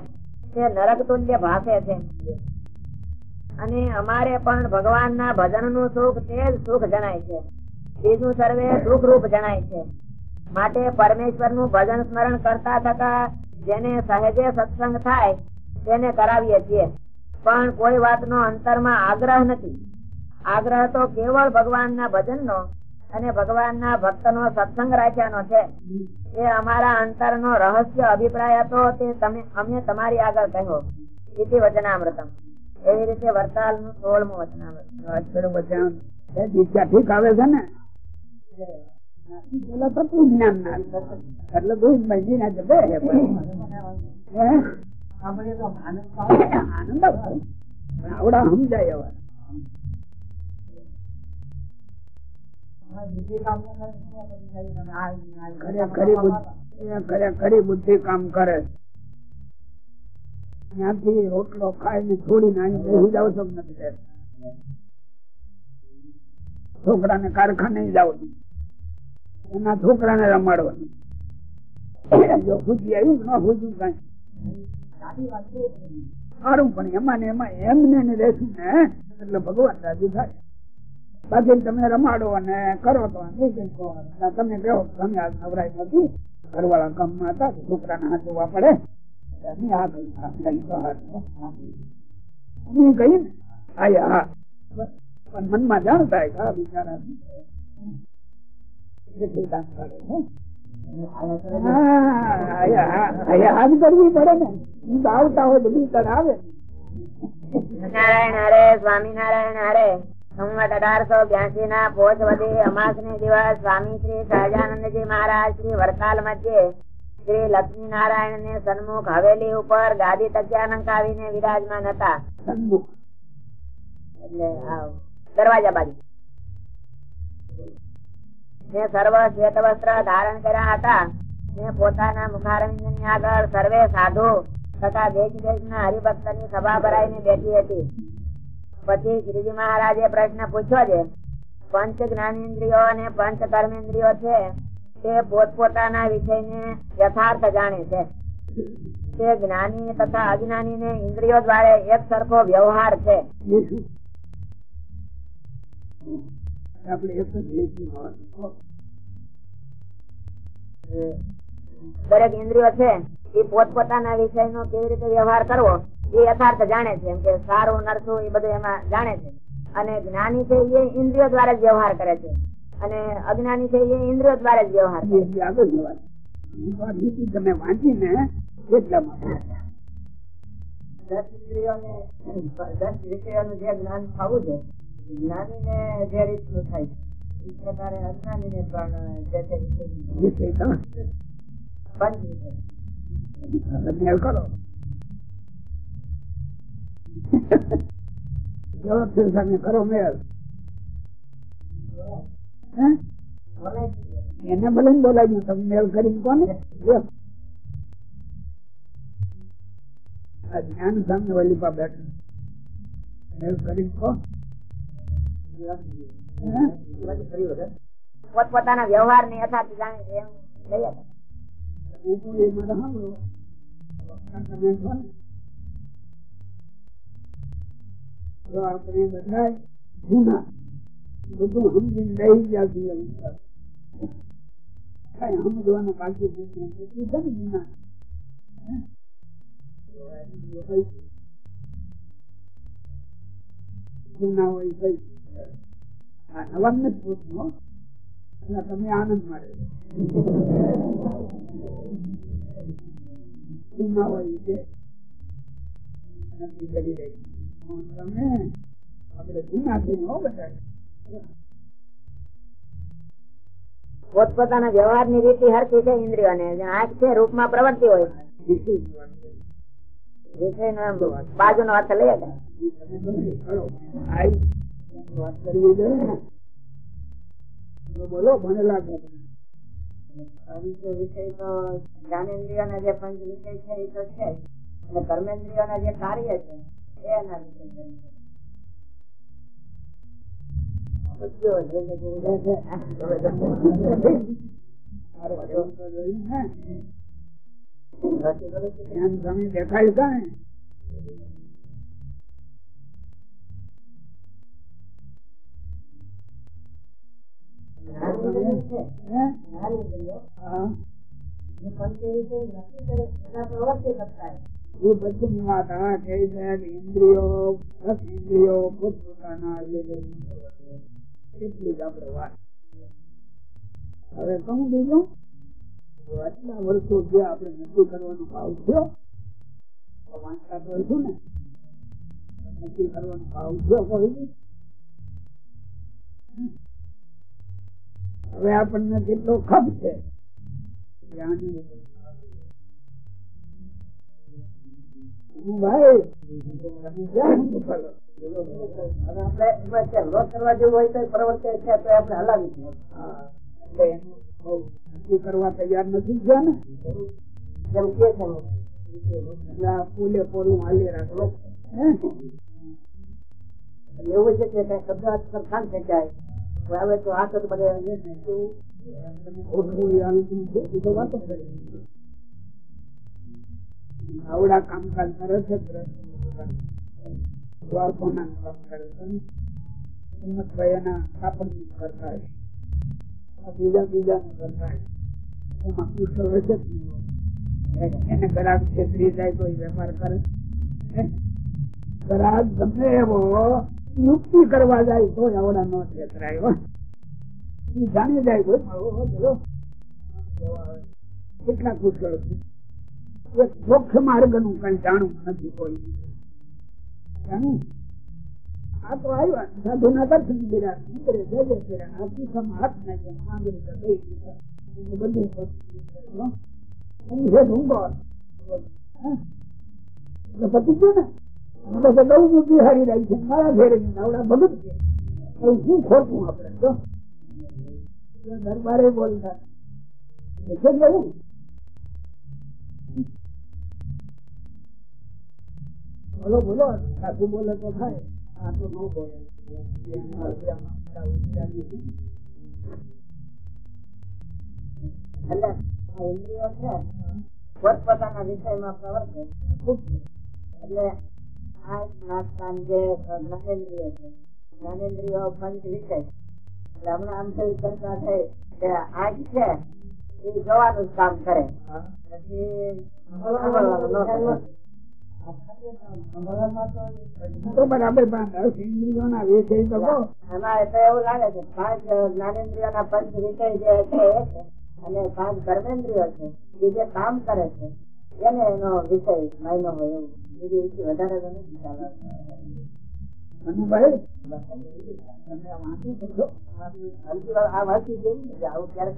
તે નરક તુલ્ય ભાષે છે. અને અમારે પણ ભગવાન ના ભજનનું સુખ તે જ સુખ જણાય છે. બીજું સર્વે સુખ રૂપ જણાય છે. માટે પરમેશ્વરનું ભજન સ્મરણ કરતા થતા જેને સહેજે સત્સંગ થાય તેને કરાવીએ છીએ. પણ કોઈ વાતનો અંતરમાં આગ્રહ નથી. આગ્રહ તો કેવળ ભગવાન ના ભજન નો અને ભગવાન ના ભક્ત નો સત્સંગ રાખ્યાનો છે. એ અમારા અંતર નો રહસ્ય અભિપ્રાય હતો તે તમે અમે તમારી આગળ કહ્યો. ઇતિ વચનામૃતમ. એવી રીતે વરતાલનું સોળમું વચનામૃત. ઠીક આવે છે ને? પેલા તત્વ જ્ઞાન ના એટલે બહુ મજી ના હે હે? આનંદ આવે. આવડા સમજાય ત્યાંથી રોટલો ખાઈને છોડીને અહીં બેસી જાવ છો નથી છોકરા ને કારખાને જાવ એના છોકરાને રમાડવાનું જો પૂછી આવ્યું ન પૂછ્યું કઈ સારું, પણ એમાં ને એમાં એમને ને રહેશું ને, એટલે ભગવાન રાજી થાય. બાકી તમે રમાડો અને કરો તો તમે કહો તમે આ નવરાય નથી. ઘરવાળા કામમાં હતા છોકરાને હાથવા પડે. અમે કહીએ ને? હા. પણ મનમાં જાણતા બિચારા કેટલી કામ કરે છે. હા, આયા હા, આયા હા જ કરવી પડે ને હું આવતા હોય બધું આવે નારાયણ હરે સ્વામિનારાયણ હરે. સંવત અઢારસો બ્યાસી ના પોષ વધી અમાસ ને દિવસ સ્વામી શ્રી સહજાનંદજી મહારાજ શ્રી વરતાલ મધ્યે શ્રી લક્ષ્મી નારાયણ ને સન્મુખ હવેલી ઉપર ગાદી તકિયા નંકાવીને વિરાજમાન હતા. સન્મુખ. એટલે દરવાજા બાજુ. ને સર્વ શ્વેત વસ્ત્ર ધારણ કર્યા હતા, તે પોતાના મુખારવિંદની આગળ સર્વે સાધુ તથા દેશ દેશ ના હરિભક્તની સભા ભરાઈને બેઠી હતી. પછી શ્રીજી મહારાજે પ્રશ્ન પૂછ્યો છે પંચ જ્ઞાનેન્દ્રિયો અને પંચ કર્મેન્દ્રિયો છે, તે પોતપોતાના વિષયને યથાર્થ જાણે છે. તે જ્ઞાની તથા અજ્ઞાની ને ઇન્દ્રિયો દ્વારા એક સરખો વ્યવહાર છે. આપણે એક જ રીતનું દરેક ઇન્દ્રિયો છે એ પોતપોતાના વિષયનો કેવી રીતે વ્યવહાર કરવો એ યથાર્થ જાણે છે. એમ કે સારું નરસું એ બધું એમાં જાણે છે. અને જ્ઞાની છે એ ઇન્દ્રિયો દ્વારા જ વ્યવહાર કરે છે. અને અજ્ઞાની છે એ ઇન્દ્રિયો દ્વારા જ વ્યવહાર કરે છે. આગળ તમે વાંચીને એટલા માટે. દસ ઇન્દ્રિયોને દસ વિષયોનું જે જ્ઞાન થવું છે જ્ઞાની ને જે રીતનું થાય એ પ્રકારે અજ્ઞાની ને પણ જે તે કરો. કરો મેળ? એને ભલે બોલાવ્યું તમે મેળ કરીને કોને. જ્ઞાન સામે વલીપા બેઠું. મેળ કરીને કો? પોતપોતાના વ્યવહારની યથાર્થ જાણે છે એમ લઈએ તો. હું તો એ મારે સાંભળો. તમે કહો ને. જો આપણે બધા સમજીને લઈ ગયા છીએ કઈ સમજવાનું બાકી નથી એમ તો કીધા ને જૂના હે? તો એનું જો કઈ જૂના હોય કઈ આ નવા નથી પૂછવું હો. આનંદ મળે જૂના હોય છે નક્કી કરી રહી. તમે આપણે જૂના થઈને હો બધા. પોતપોતાના વ્યવહારની રીતિ હરખી છે ઇન્દ્રિયો ને આંખ છે રૂપમાં પ્રવૃત્તિ હોય. બાજુ નો અર્થ લઈએ વાત કરવી જોઈએ બોલો મને લાગે. વિષય તો જ્ઞાનેન્દ્રિયોના જે પંચ વિષય છે એ તો છે અને કર્મેન્દ્રિયોના જે કાર્ય છે એ એના વિષય છે હવે કહું બીજું આટલા વર્ષો જે આપણે નક્કી કરવાનો ભાવ થયો વાંચતા તો હશું ને નક્કી કરવાનો ભાવ થયો કોઈ હવે આપણને કેટલો ખપ છે. કરવા તૈયાર નથી ગયા ને? જેમ કે ફૂલે પોલું હાલી રાખો. એવું છે કે અક્ષર થઈ જાય છે. આવડા કામકાજ કરે છે છે બીજા બીજા કરતા હોય. એને ગ્રાહક જાય તો વેપાર કરે? ગ્રાહક ગમે એવો યુક્તિ કરવા જાય તો આવડા નો જાણી જાય કોઈ કેટલા કુશળ છે. મોક્ષ માર્ગનું કઈ જાણવું નથી કોઈ. આ તો આવ્યા સાધુ ના કર્યા મંદિરે જજે બધું પતી છે ને? બોલો બોલો. સાસુ બોલે તો થાય. આ તો ન બોલે. પોતપોતાના વિષયમાં પ્રવર્તે. એટલે જે જ્ઞાનેન્દ્રિયો જ્ઞાનેન્દ્રિયો પંચ વિષય એટલે હમણાં આમ તો આંખ છે એ જોવાનું કામ કરે તો બરાબર એવું લાગે છે પાંચ જ્ઞાનેન્દ્રિયોના પંચ વિષય જે છે અને પાંચ કર્મેન્દ્રિયો છે એ જે કામ કરે છે એને એનો વિષય માયનો હોય એવું વધારે તમે આ વાંચો છો. આવું ક્યારેક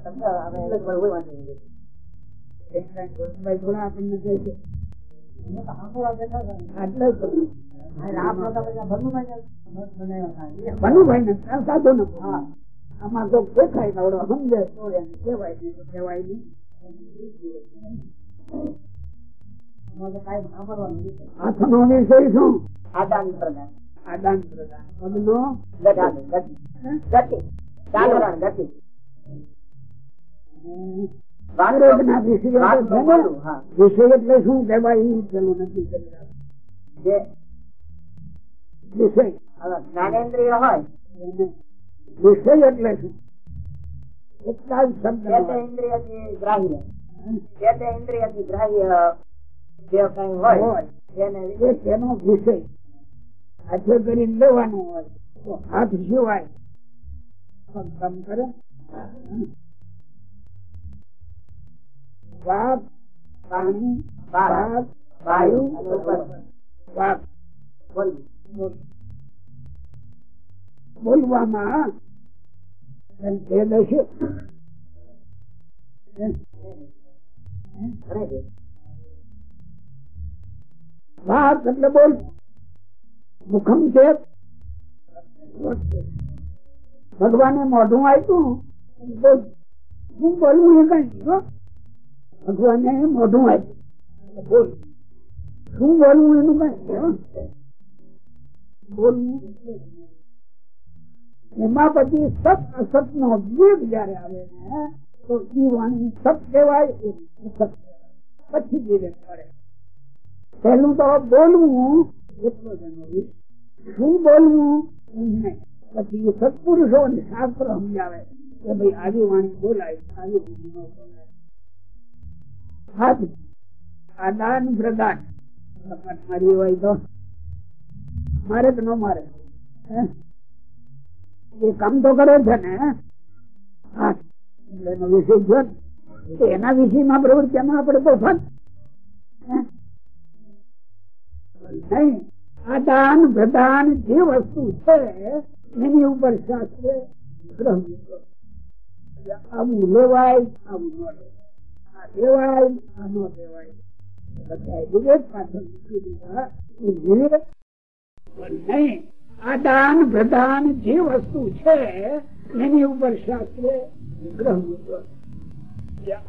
થોડા આપણને કહે છે આમાં તો દેખાય નવડો સમજે તો એને કહેવાય નહીં કહેવાય નહીં વિષય એટલે શું કહેવાય એ પેલું નથી વિષય જ્ઞાનેન્દ્રિય હોય વિષય એટલે શું એટલા જ શબ્દ ઇન્દ્રિય તે ગ્રાહ્ય ઇન્દ્રિય ગ્રાહ્ય જે કઈ હોય, એને તેને વિષય. હાથે કરી લેવાનું હોય, તો હાથ સિવાય. પણ કામ કરે? વાપ, પાણી વાયુ બોલવામાં ભેદ હશે. વાત એટલે બોલ. મુખમ છે? ભગવાને મોઢું આપ્યું. બોલ. હું બોલું એ કઈ? ભગવાને મોઢું આપ્યું. બોલ. શું બોલવું એનું કઈ? બોલવું એમાં પછી સત અસત નો વિવેક જયારે આવે ને, તો ઈ વાણી સત કહેવાય એ. પછી વિવેક કરે. પેલું તો બોલવું. શું બોલવું? પછી સત્પુરુષો અને શાસ્ત્ર સમજાવે કે ભાઈ આવી વાણી બોલાય આવી વાણી ન બોલાય આદાન પ્રદાન. મારી હોય તો. મારે કે ન મારે? એ કામ તો કરે છે ને, હા? એટલે એનો વિષય છે એના વિષયમાં પ્રવૃત્તિમાં આપણે તો ફત નહીં. આદાન પ્રદાન જે વસ્તુ છે, એની ઉપર શાસ્ત્ર ગ્રહણ. આવું લેવાય, આવું ન લેવાય. આ આ ન દેવાય બધા વિવેક પાછળ વિવેક નહીં. આદાન પ્રદાન જે વસ્તુ છે, એની ઉપર શાસ્ત્ર ગ્રહણ.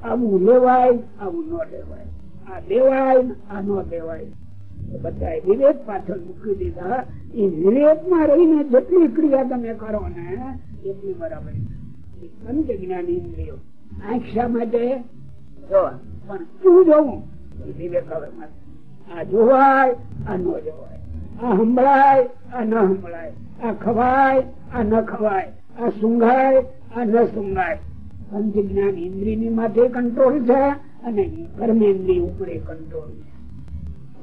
આવું લેવાય, આવું ન લેવાય. આ દેવાય આ ન બધા વિવેક પાછળ મૂકી દીધા. એ વિવેકમાં રહીને જેટલી ક્રિયા તમે કરો ને, એટલી બરાબર પંચ જ્ઞાન ઇન્દ્રિયો આંખ માટે પણ શું જોવું? વિવેક હવે આ જોવાય, આ ન જોવાય. આ સંભળાય, આ ન સંભળાય. આ ખવાય, આ ન ખવાય. આ સુંઘાય, આ ન સુંઘાય. પંચ જ્ઞાન ઇન્દ્રિયની માથે કંટ્રોલ છે અને કર્મેન્દ્રિય ઉપર કંટ્રોલ છે.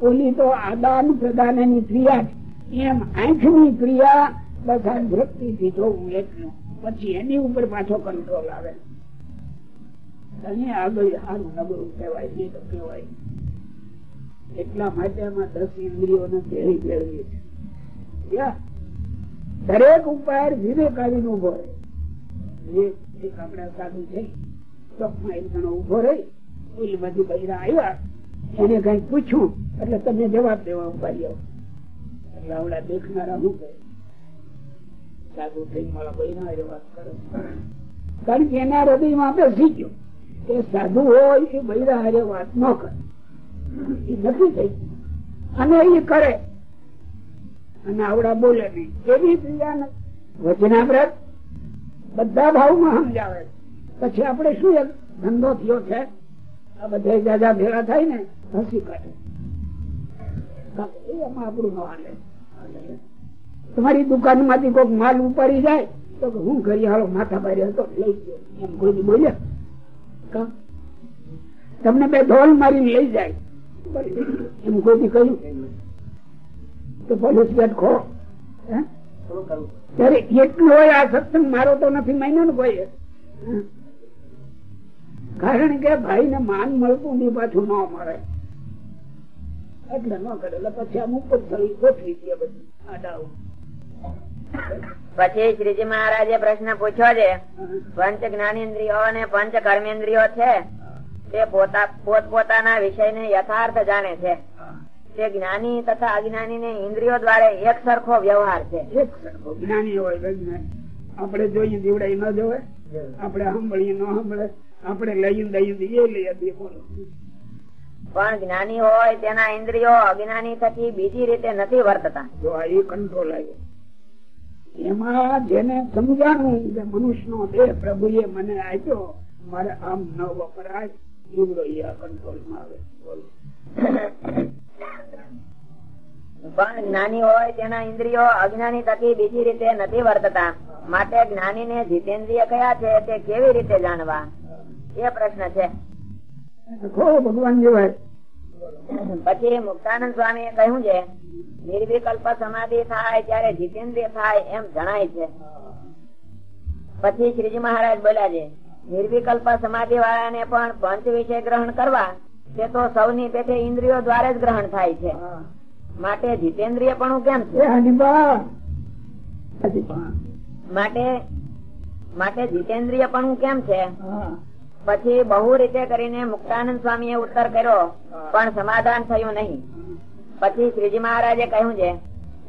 ઓલી તો આદાન પ્રદાનની ક્રિયા છે. એમ આંખની ક્રિયા બધા વૃત્તિ થી જોવું એટલું. પછી એની ઉપર પાછો કંટ્રોલ આવે. અહીંયા આગળ સારું નબળું એટલા માટે આમાં દસ ઇન્દ્રિયોને ભેળી છે. દરેક ઉપર વિવેક આવીને ઊભો રહે. વિવેક આપણે સાધુ છે. ચોકમાં એક જણો ઊભો રહી. ઓલી બધી બૈરા આવ્યા. એને કઈ પૂછ્યું, એટલે તમે જવાબ દેવા ઊભા રહ્યો. એટલે દેખનારા શું કહે? સાધુ થઈ. અને એ કરે. અને આવડા બોલે નહીં. એવી ક્રિયા વચનાવ્રત બધા ભાવમાં સમજાવે પછી આપણે શું એક ધંધો થયો છે? આ બધા જાજા ભેળા થાય ને હસી કાઢે તમારી દુકાનમાંથી કોઈક માલ ઉપાડી જાય, તો હું હાલો માથા બારી હતો, લઈ ગયો. બોલ્યા. તમને બે ઢોલ મારી લઈ જાય. એમ કોઈ કહ્યું. તો પોલીસ ગેટ ખો. ત્યારે એટલું હોય આ સત્સંગ, મારો તો નથી માન્યો ને કોઈ. કારણ કે ભાઈ ને માન મળતું નહીં, પાછું ન મળે. એટલે ન કરે એટલે પછી આમ ઉપર થઈ ગોઠવી દે બધું ડાઉ પછી શ્રીજી મહારાજે પ્રશ્ન પૂછ્યો છે પંચ જ્ઞાનેન્દ્રિયો અને પંચ કર્મેન્દ્રિયો છે? તે પોતા પોત પોતાના વિષય ને યથાર્થ જાણે છે. તે જ્ઞાની તથા અજ્ઞાની ને ઇન્દ્રિયો દ્વારા એક સરખો વ્યવહાર છે. એક સરખો જ્ઞાની હોય આપણે જોઈએ દીવડાઈ ન જોવે આપણે સાંભળીએ ન સાંભળે. આપણે લઈને દઈ એ લઈએ દઈએ બોલો. પણ જ્ઞાની હોય તેના ઇન્દ્રિયો અજ્ઞાની થકી બીજી રીતે નથી વર્તતા. જો આ એ કંટ્રોલ આવ્યો. એમાં જેને સમજાણું કે મનુષ્ય નો દેહ પ્રભુએ મને આપ્યો મારે આમ ન વપરાય. જીવડો એ આ કંટ્રોલમાં આવે પણ જ્ઞાની હોય તેના ઇન્દ્રિયો અજ્ઞાની થકી બીજી રીતે નથી વર્તતા. માટે જ્ઞાની ને જીતેન્દ્રિય કયા છે તે કેવી રીતે જાણવા? એ પ્રશ્ન છે. ભગવાન જેવાય પછી મુક્તાનંદ સ્વામી કહ્યું છે નિર્વિકલ્પ સમાધિ થાય ત્યારે જીતેન્દ્રિય થાય એમ જણાય છે. પછી શ્રીજી મહારાજ બોલ્યા છે નિર્વિકલ્પ સમાધિ વાળાને પણ પંચ વિષય ગ્રહણ કરવા તે તો સૌની પેઠે ઇન્દ્રિયો દ્વારા જ ગ્રહણ થાય છે. માટે જીતેન્દ્રિય પણ કેમ છે. માટે માટે જીતેન્દ્રિય પણ કેમ છે. પછી બહુ રીતે કરીને મુક્તાનંદ સ્વામીએ ઉત્તર કર્યો પણ સમાધાન થયું નહીં. પછી શ્રીજી મહારાજે કહ્યું છે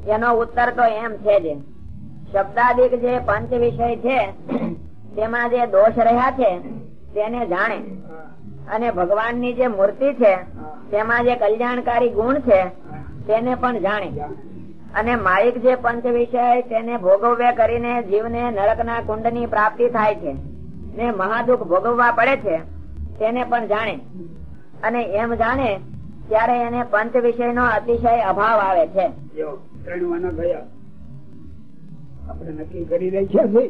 એનો ઉત્તર તો એમ છે જ. શબ્દાદિક જે પંચ વિષય છે તેમાં જે દોષ રહ્યા છે તેને જાણે. અને ભગવાનની જે મૂર્તિ છે તેમાં જે કલ્યાણકારી ગુણ છે તેને પણ જાણે. અને માલિક જે પંચ વિષય તેને ભોગવ્ય કરીને જીવને નરકના કુંડની પ્રાપ્તિ થાય છે. ને મહાદુખ ભોગવવા પડે છે તેને પણ જાણે. અને એમ જાણે ત્યારે એને પંચ વિષય નો અતિશય અભાવ આવે છે. જો ત્રણ વાના ગયા. આપણે નક્કી કરી રહ્યા છે.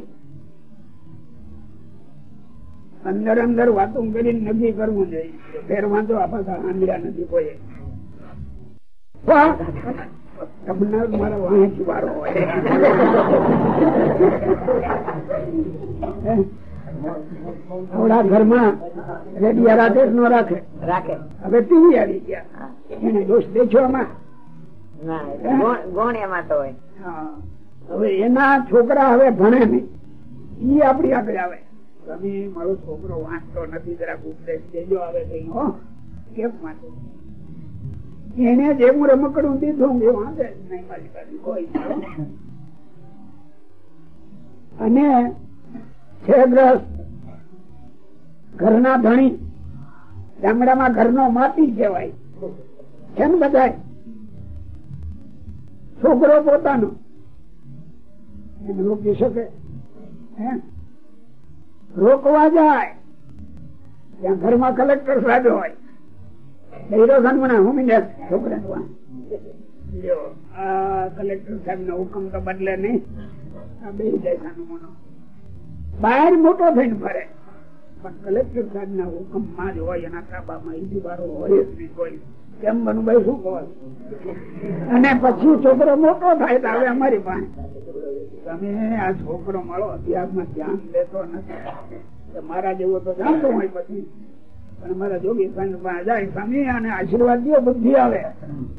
અંદર અંદર વાતો કરીને નક્કી કરવું જોઈએ. ફેર વાંધો આપણે આંધળા નથી કોઈ. તમને મારા વાંચી વારો હોય. હે? થોડા ઘરમાં રેડિયા રાતે નો રાખે? રાખે. હવે ટીવી આવી ગયા. એને દોષ દેખ્યો આમાં. ના, ગુણ- ગુણ એમાં તો હોય. હા. હવે એના છોકરા હવે ભણે નહીં. ઈ આપડી આગળ આવે. તમે મારો છોકરો વાંચતો નથી જરાક ઉપદેશ દેજો આવે કઈ હો કેમ વાંચે? એને જેવું રમકડું દીધું એ વાંચે જ નહીં મારી પાસે. કોઈ અને છે ગ્રસ્ત ઘરના ધણી ગામડામાં ઘરનો માટી કહેવાય. ને બધાય? છોકરો પોતાનો. રોકી શકે રોકવા જાય. ત્યાં ઘરમાં કલેક્ટર સાહેબ હોય. કલેક્ટર સાહેબ નો હુકમ તો બદલે નહીં. બે જાય સાનું બહાર મોટો થઈને ફરે. પણ કલેક્ટર સાહેબ ના હુકમમાં જ હોય એના તાબામાં ઈજી હોય જ નહીં કોઈ. કેમ બનુ ભાઈ શું કહો? અને પછી છોકરો મોટો થાય તો હવે અમારી પાસે. તમે આ છોકરો મળો અભ્યાસમાં ધ્યાન લેતો નથી. મારા જેવો તો જાણતો હોય પછી. પણ મારા જોગી સ્વામી પાસે જાય સ્વામી અને આશીર્વાદ દો બુદ્ધિ આવે.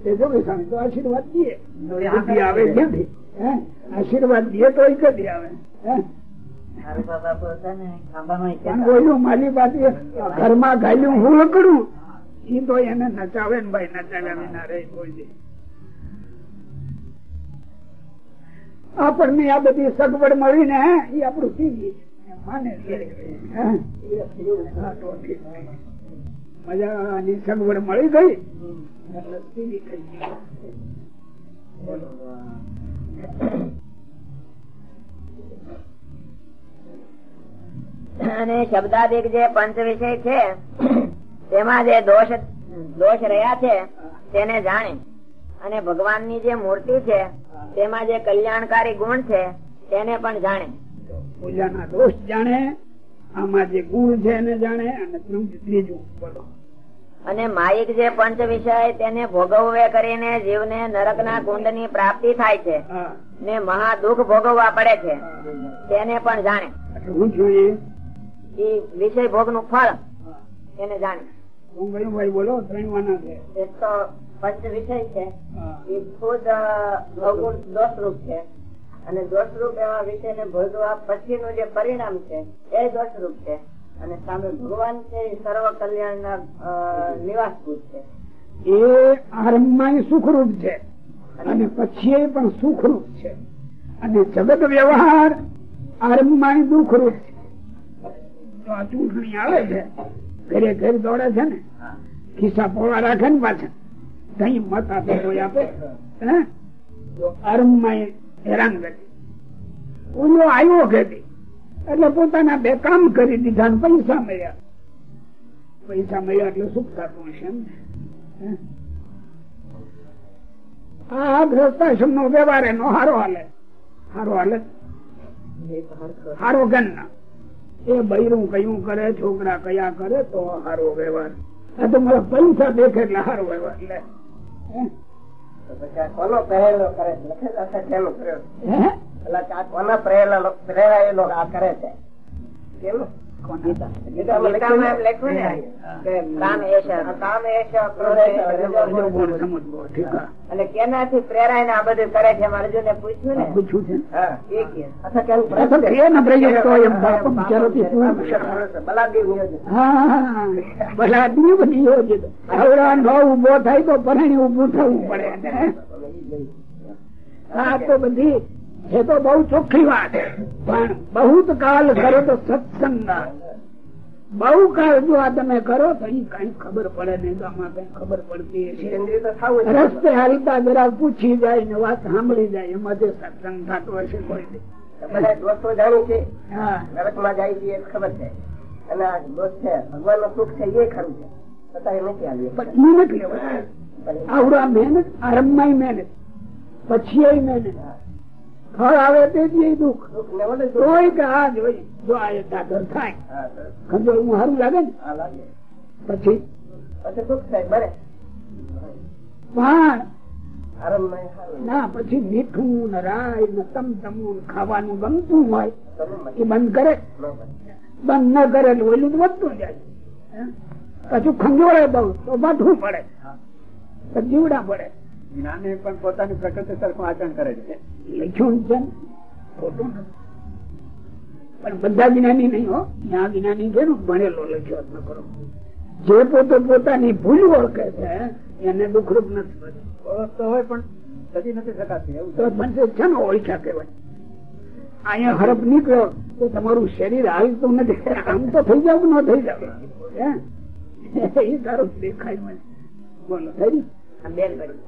તે જોગી સ્વામી તો આશીર્વાદ દે. બુદ્ધિ આવે ક્યાંથી? હે? આશીર્વાદ દે તો એ કદી આવે? હે? મારી પાસે ઘરમાં ગાયું હું લકડું એ તો એને નચાવે ને ભાઈ નચાવ્યા વિના રહે કોઈ આપણને આ બધી સગવડ મળી ને એ આપણું માને હે? તો મજાની સગવડ મળી ગઈ? એટલે થઈ ગયું. અને શબ્દાદિક જે પંચ વિષય છે તેમાં જે દોષ દોષ રહ્યા છે તેને જાણે. અને ભગવાનની જે મૂર્તિ છે તેમાં જે કલ્યાણકારી ગુણ છે તેને પણ જાણે. પૂજાના દોષ જાણે આમાં જે ગુણ છે એને જાણે અને ત્રીજું બોલો. અને માયિક જે પંચ વિષય તેને ભોગવવે કરીને જીવને નરકના કુંડની પ્રાપ્તિ થાય છે. ને મહા દુઃખ ભોગવવા પડે છે. તેને પણ જાણે. એ વિષય ભોગનું ફળ એને જાણી હું ગયું ભાઈ બોલો ત્રણ વાના છે. એક તો પંચ વિષય છે. હા. એ ખુદ અવગુણ દોષરૂપ છે. અને દોષરૂપ એવા વિષયને ભોગવા પછીનું જે પરિણામ છે એ અને સામે ભગવાન છે એ સર્વ કલ્યાણના નિવાસભૂત છે. એ આરંભમાં સુખરૂપ છે. અને પછી પણ સુખરૂપ છે. અને જગત વ્યવહાર આરંભમાં દુઃખરૂપ છે. તો આ ચૂંટણી આવે છે. ઘરે ઘર દોડે છે ને, ખિસ્સા પોળા રાખે ને પાછા. કઈ મત આપે. કોઈ આપે? તો હેરાન કરી. ઓલો આવ્યો ખેતી એટલે પોતાના બે કામ કરી દીધા પૈસા મળ્યા. પૈસા મળ્યા એટલે સુખ થતું હશે? આ ગ્રસ્તાશ્રમ નો વ્યવહાર એનો હારો હાલે. હારો હાલે. હારો ગણના. એ બૈરું કયું કરે છોકરા કયા કરે તો હારો વ્યવહાર. આ તો મારા પૈસા દેખે એટલે હારો વ્યવહાર. લે. કોનો પહેરેલો કરે છે? કોના પ્રેરાયેલો આ કરે છે? કેનો? ગીતામાં ગીતામાં એમ ને કે કામ એશ આ કામ એશ, ક્રોધ એશ, રજો બીજો ગુણ. ગુણ સમજવો ઠીક હા. એટલે કેનાથી પ્રેરાઈને આ બધું કરે છે અર્જુન ને પૂછ્યું ને પૂછ્યું છે ને ઊભો થાય તો પરણી ઉભું થવું પડે આ તો બધી એ તો બહુ ચોખ્ખી વાત પણ બહુ કાલ કરો તો સત્સંગ બહુ કાળ જો આ તમે કરો તો અહીં કઈ ખબર પડે નહીં તો આમાં કઈ ખબર પડતી હશે. જ. રસ્તે હાલતા જરા પૂછી જાય ને વાત સાંભળી જાય એમાંથી સત્સંગ થતો હશે કોઈ. બધા દોસ્તો જાણી છે. હા. નરકમાં જાય છે ખબર છે. અને આ દોસ્ત છે ભગવાનનું સુખ છે એ ખરું છે. છતાં નથી આવ્યું. મહેનત લેવાય. આવડા મહેનત આરંભમાં મહેનત. પછી મહેનત. ફળ આવે તે જ દુઃખ. દુઃખ ને વડે દુઃખ. તોય કે આ જોઈ જો આ એ થાય. હું સારું લાગે ને. પછી? પછી દુઃખ થાય બરે પણ આરંભમાં એ સારું. ના પછી મીઠું ને રાય ને તમતમું ખાવાનું ગમતું હોય એ બંધ કરે. બંધ ન કરે ઓલું તો વધતું જાય? પાછું ખંજોળે બહુ તો બાંધવું પડે. જીવડા પડે. જ્ઞાની પણ પોતાની પ્રકૃતિ સરખું આચરણ કરે છે. લખ્યું છે ખોટું પણ બધા જ્ઞાની નહીં હો. જ્ઞાન જ્ઞાની છે ભણેલો લખ્યો ન કરો જે પોતે પોતાની ભૂલ ઓળખે છે એને દુઃખરૂપ નથી ઓળખતો હોય પણ સજી નથી શકાતી એવું તો મને છે ને ઓળખ્યા કહેવાય? અહીંયા હરફ નીકળ્યો તો તમારું શરીર હાલતું નથી. આમ તો થઈ જાવ ન થઈ જાવ? એ તારું દેખાય મને. બોલો થઈ બેન પડી